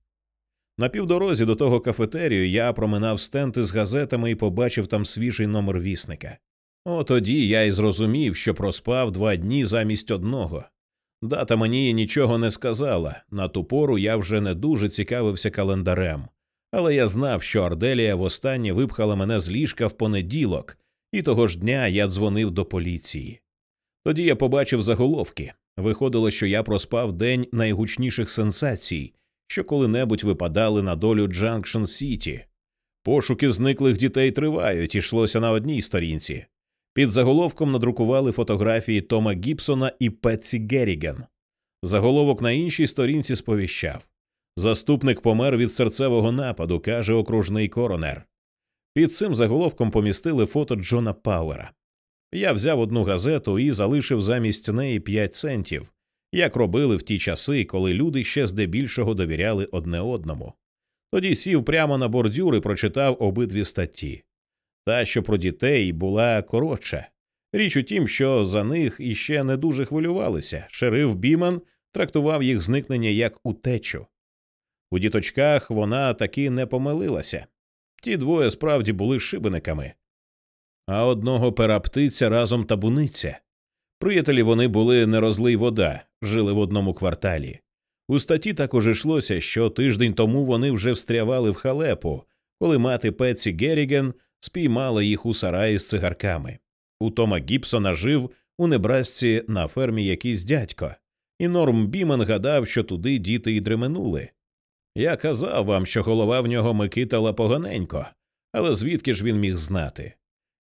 [SPEAKER 1] На півдорозі до того кафетерію я проминав стенти з газетами і побачив там свіжий номер вісника. О тоді я й зрозумів, що проспав два дні замість одного. Дата мені нічого не сказала. На ту пору я вже не дуже цікавився календарем, але я знав, що Арделія востаннє випхала мене з ліжка в понеділок, і того ж дня я дзвонив до поліції. Тоді я побачив заголовки. Виходило, що я проспав день найгучніших сенсацій, що коли-небудь випадали на долю Джанкшн Сіті. Пошуки зниклих дітей тривають, ішлося на одній сторінці. Під заголовком надрукували фотографії Тома Гібсона і Петсі Герріген. Заголовок на іншій сторінці сповіщав Заступник помер від серцевого нападу, каже окружний коронер. Під цим заголовком помістили фото Джона Пауера. Я взяв одну газету і залишив замість неї 5 центів, як робили в ті часи, коли люди ще здебільшого довіряли одне одному. Тоді сів прямо на бордюр і прочитав обидві статті. Та, що про дітей була коротша. Річ у тім, що за них іще не дуже хвилювалися. Шериф Біман трактував їх зникнення як утечу. У діточках вона таки не помилилася. Ті двоє справді були шибениками, а одного пера птиця разом табуниця. Приятелі вони були не розлий вода, жили в одному кварталі. У статті також йшлося, що тиждень тому вони вже встрявали в халепу, коли мати Петсі Геріген спіймала їх у сараї з цигарками. У Тома Гібсона жив у Небрасці на фермі якийсь дядько, і Норм Бімен гадав, що туди діти й дременули. Я казав вам, що голова в нього Микитала поганенько, але звідки ж він міг знати?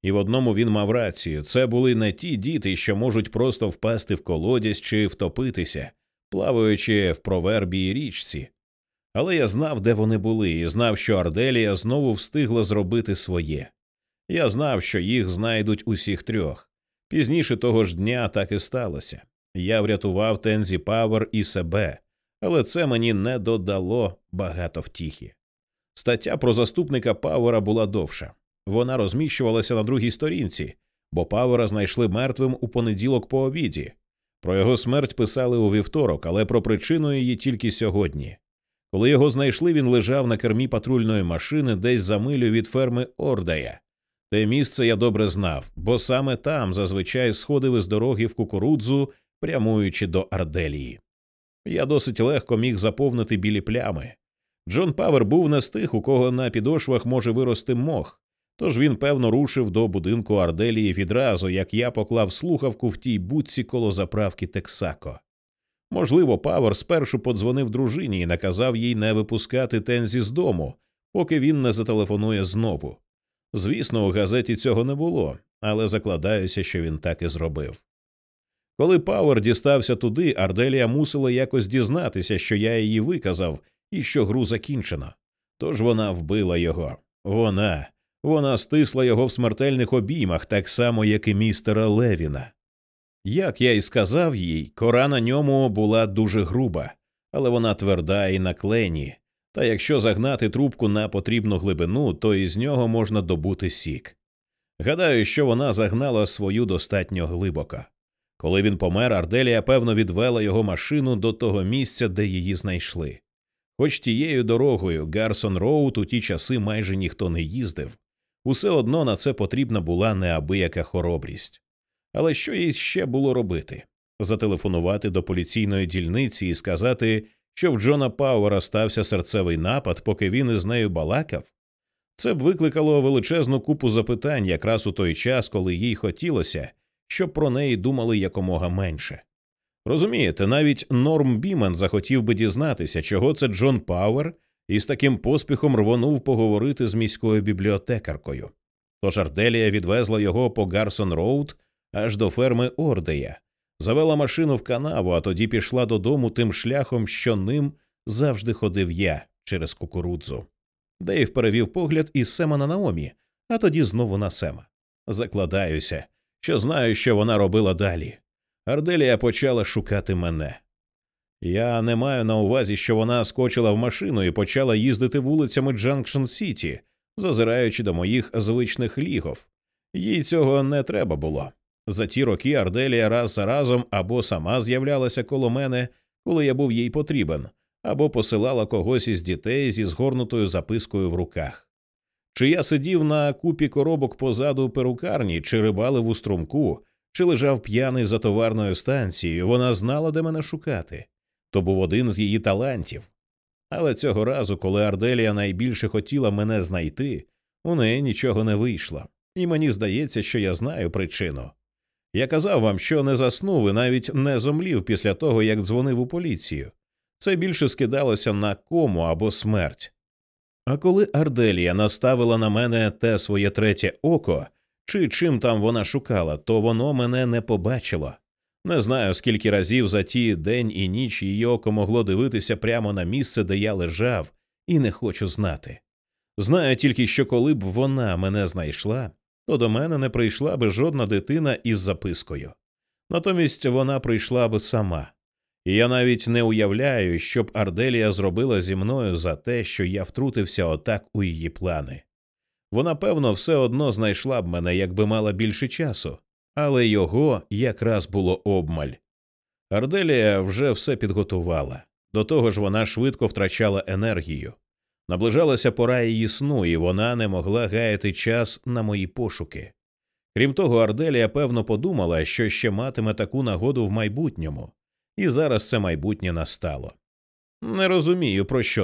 [SPEAKER 1] І в одному він мав рацію це були не ті діти, що можуть просто впасти в колодязь чи втопитися, плаваючи в провербій річці. Але я знав, де вони були, і знав, що Арделія знову встигла зробити своє. Я знав, що їх знайдуть усіх трьох. Пізніше того ж дня так і сталося. Я врятував Тензі Павер і себе, але це мені не додало багато втіхи. Стаття про заступника Пауера була довша. Вона розміщувалася на другій сторінці, бо Павера знайшли мертвим у понеділок по обіді. Про його смерть писали у вівторок, але про причину її тільки сьогодні. Коли його знайшли, він лежав на кермі патрульної машини десь за милю від ферми Ордая. Те місце я добре знав, бо саме там зазвичай сходив із дороги в кукурудзу, прямуючи до Арделії. Я досить легко міг заповнити білі плями. Джон Павер був не з тих, у кого на підошвах може вирости мох, тож він, певно, рушив до будинку Арделії відразу, як я поклав слухавку в тій будці коло заправки Тексако. Можливо, Павер спершу подзвонив дружині і наказав їй не випускати Тензі з дому, поки він не зателефонує знову. Звісно, у газеті цього не було, але закладаюся, що він так і зробив. Коли Пауер дістався туди, Арделія мусила якось дізнатися, що я її виказав і що гру закінчено. Тож вона вбила його. Вона, вона стисла його в смертельних обіймах, так само, як і містера Левіна. Як я й сказав їй, кора на ньому була дуже груба, але вона тверда і на клені, та якщо загнати трубку на потрібну глибину, то із нього можна добути сік. Гадаю, що вона загнала свою достатньо глибоко. Коли він помер, Арделія певно відвела його машину до того місця, де її знайшли. Хоч тією дорогою Гарсон Роуд у ті часи майже ніхто не їздив, усе одно на це потрібна була неабияка хоробрість. Але що їй ще було робити? Зателефонувати до поліційної дільниці і сказати, що в Джона Пауера стався серцевий напад, поки він із нею балакав? Це б викликало величезну купу запитань якраз у той час, коли їй хотілося, щоб про неї думали якомога менше. Розумієте, навіть Норм Бімен захотів би дізнатися, чого це Джон Пауер і з таким поспіхом рвонув поговорити з міською бібліотекаркою. Тож Арделія відвезла його по Гарсон Роуд аж до ферми Ордея, завела машину в канаву, а тоді пішла додому тим шляхом, що ним завжди ходив я через кукурудзу. Дейв перевів погляд із Сема на Наомі, а тоді знову на Сема. Закладаюся, що знаю, що вона робила далі. Арделія почала шукати мене. Я не маю на увазі, що вона скочила в машину і почала їздити вулицями Джанкшн Сіті, зазираючи до моїх звичних лігв. Їй цього не треба було. За ті роки Арделія раз за разом або сама з'являлася коло мене, коли я був їй потрібен, або посилала когось із дітей зі згорнутою запискою в руках. Чи я сидів на купі коробок позаду перукарні, чи рибалив у струмку, чи лежав п'яний за товарною станцією, вона знала, де мене шукати. То був один з її талантів. Але цього разу, коли Арделія найбільше хотіла мене знайти, у неї нічого не вийшло, і мені здається, що я знаю причину. Я казав вам, що не заснув і навіть не зомлів після того, як дзвонив у поліцію. Це більше скидалося на кому або смерть. А коли Арделія наставила на мене те своє третє око, чи чим там вона шукала, то воно мене не побачило. Не знаю, скільки разів за ті день і ніч її око могло дивитися прямо на місце, де я лежав, і не хочу знати. Знаю тільки, що коли б вона мене знайшла, то до мене не прийшла би жодна дитина із запискою. Натомість вона прийшла би сама. І я навіть не уявляю, що б Арделія зробила зі мною за те, що я втрутився отак у її плани. Вона, певно, все одно знайшла б мене, якби мала більше часу, але його якраз було обмаль. Арделія вже все підготувала. До того ж, вона швидко втрачала енергію. Наближалася пора її сну, і вона не могла гаяти час на мої пошуки. Крім того, Арделія певно подумала, що ще матиме таку нагоду в майбутньому, і зараз це майбутнє настало. Не розумію, про що